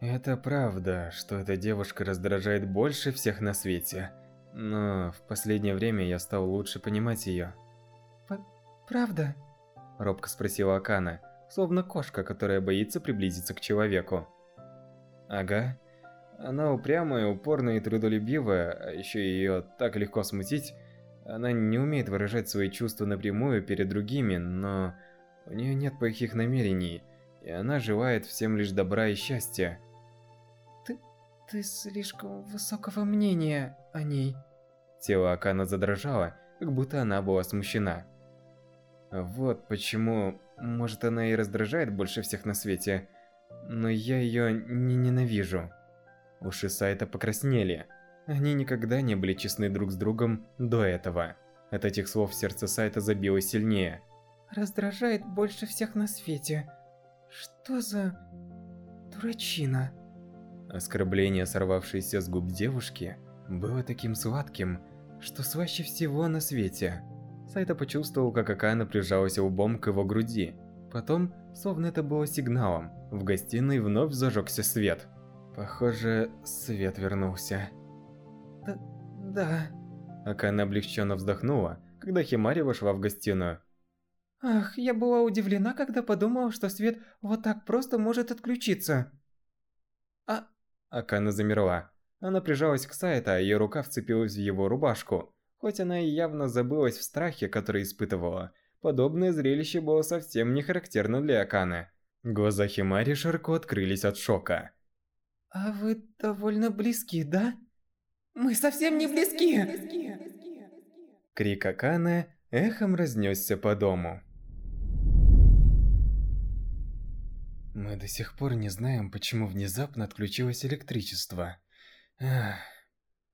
Это правда, что эта девушка раздражает больше всех на свете. Но в последнее время я стал лучше понимать ее. «Правда?» – робко спросила Акана, словно кошка, которая боится приблизиться к человеку. «Ага. Она упрямая, упорная и трудолюбивая, а еще ее так легко смутить. Она не умеет выражать свои чувства напрямую перед другими, но у нее нет плохих намерений, и она желает всем лишь добра и счастья. Ты... ты слишком высокого мнения о ней. Тело Акана задрожало, как будто она была смущена. Вот почему, может она и раздражает больше всех на свете, но я ее не ненавижу. Уши Сайта покраснели. Они никогда не были честны друг с другом до этого. От этих слов сердце Сайта забилось сильнее раздражает больше всех на свете. Что за... дурачина? Оскорбление, сорвавшееся с губ девушки, было таким сладким, что слаще всего на свете. Сайта почувствовал, как Акана прижалась лбом к его груди. Потом, словно это было сигналом, в гостиной вновь зажегся свет. Похоже, свет вернулся. Да... да... Акана облегченно вздохнула, когда Химари вошла в гостиную. Ах, я была удивлена, когда подумала, что свет вот так просто может отключиться. А... Акана замерла. Она прижалась к Сайта, а ее рука вцепилась в его рубашку. Хоть она и явно забылась в страхе, который испытывала, подобное зрелище было совсем не характерно для Аканы. Глаза Химари широко открылись от шока. А вы довольно близки, да? Мы совсем не близки! Крик Аканы эхом разнесся по дому. Мы до сих пор не знаем, почему внезапно отключилось электричество. Ах.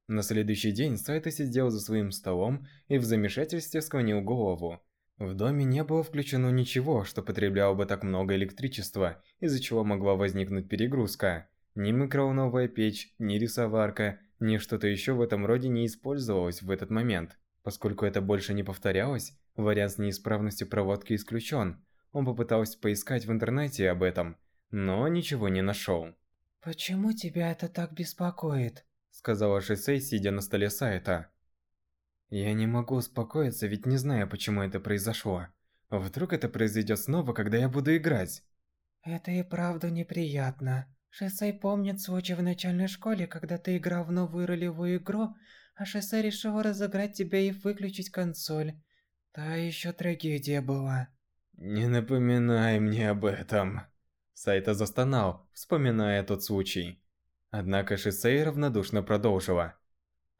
На следующий день Сайта сидел за своим столом и в замешательстве склонил голову. В доме не было включено ничего, что потребляло бы так много электричества, из-за чего могла возникнуть перегрузка. Ни микроволновая печь, ни рисоварка, ни что-то еще в этом роде не использовалось в этот момент. Поскольку это больше не повторялось, вариант с неисправностью проводки исключен. Он попытался поискать в интернете об этом, но ничего не нашел. «Почему тебя это так беспокоит?» Сказала Шисей, сидя на столе сайта. Я не могу успокоиться, ведь не знаю, почему это произошло. Вдруг это произойдет снова, когда я буду играть? Это и правда неприятно. Шисей помнит случай в начальной школе, когда ты играл в новую ролевую игру, а Шисей решил разыграть тебя и выключить консоль. Та еще трагедия была. Не напоминай мне об этом. Сайта застонал, вспоминая тот случай. Однако Шисей равнодушно продолжила.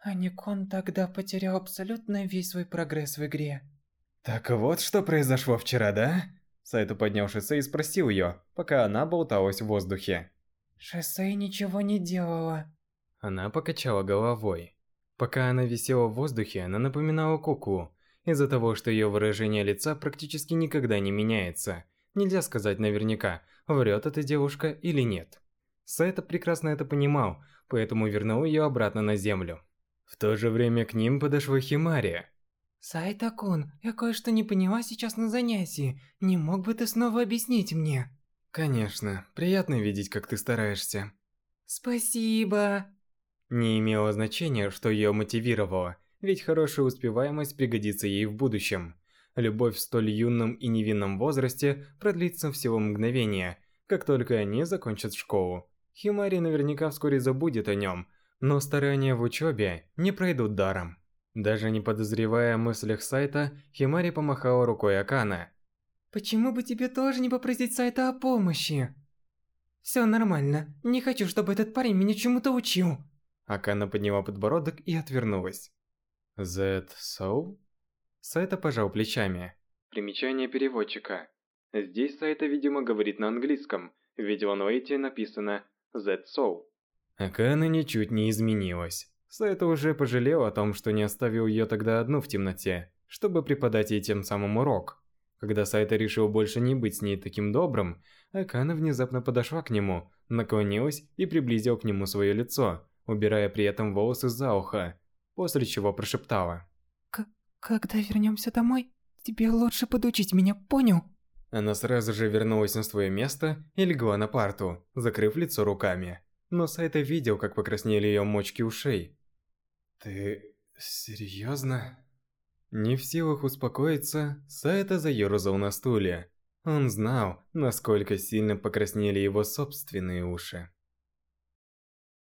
Аникон тогда потерял абсолютно весь свой прогресс в игре. Так вот, что произошло вчера, да? Сайта поднял Шисей и спросил ее, пока она болталась в воздухе. Шисей ничего не делала. Она покачала головой. Пока она висела в воздухе, она напоминала куклу. Из-за того, что ее выражение лица практически никогда не меняется. Нельзя сказать наверняка, врет эта девушка или нет. Сайта прекрасно это понимал, поэтому вернул ее обратно на землю. В то же время к ним подошла Химари. Сайта-кун, я кое-что не поняла сейчас на занятии. Не мог бы ты снова объяснить мне? Конечно, приятно видеть, как ты стараешься. Спасибо. Не имело значения, что ее мотивировало, ведь хорошая успеваемость пригодится ей в будущем. Любовь в столь юном и невинном возрасте продлится всего мгновение, как только они закончат школу. Химари наверняка вскоре забудет о нем, но старания в учебе не пройдут даром. Даже не подозревая о мыслях Сайта, Химари помахала рукой Акана. «Почему бы тебе тоже не попросить Сайта о помощи?» «Все нормально. Не хочу, чтобы этот парень меня чему-то учил». Акана подняла подбородок и отвернулась. «That so?» Сайта пожал плечами. Примечание переводчика. Здесь Сайта, видимо, говорит на английском. В видеонуэйте написано «That so». Акана ничуть не изменилась. Сайта уже пожалел о том, что не оставил ее тогда одну в темноте, чтобы преподать ей тем самым урок. Когда Сайта решил больше не быть с ней таким добрым, Акана внезапно подошла к нему, наклонилась и приблизила к нему свое лицо, убирая при этом волосы за ухо, после чего прошептала. «Когда вернемся домой, тебе лучше подучить меня, понял?» Она сразу же вернулась на свое место и легла на парту, закрыв лицо руками. Но Сайта видел, как покраснели ее мочки ушей. «Ты... серьезно?» Не в силах успокоиться, Сайта заерзал на стуле. Он знал, насколько сильно покраснели его собственные уши.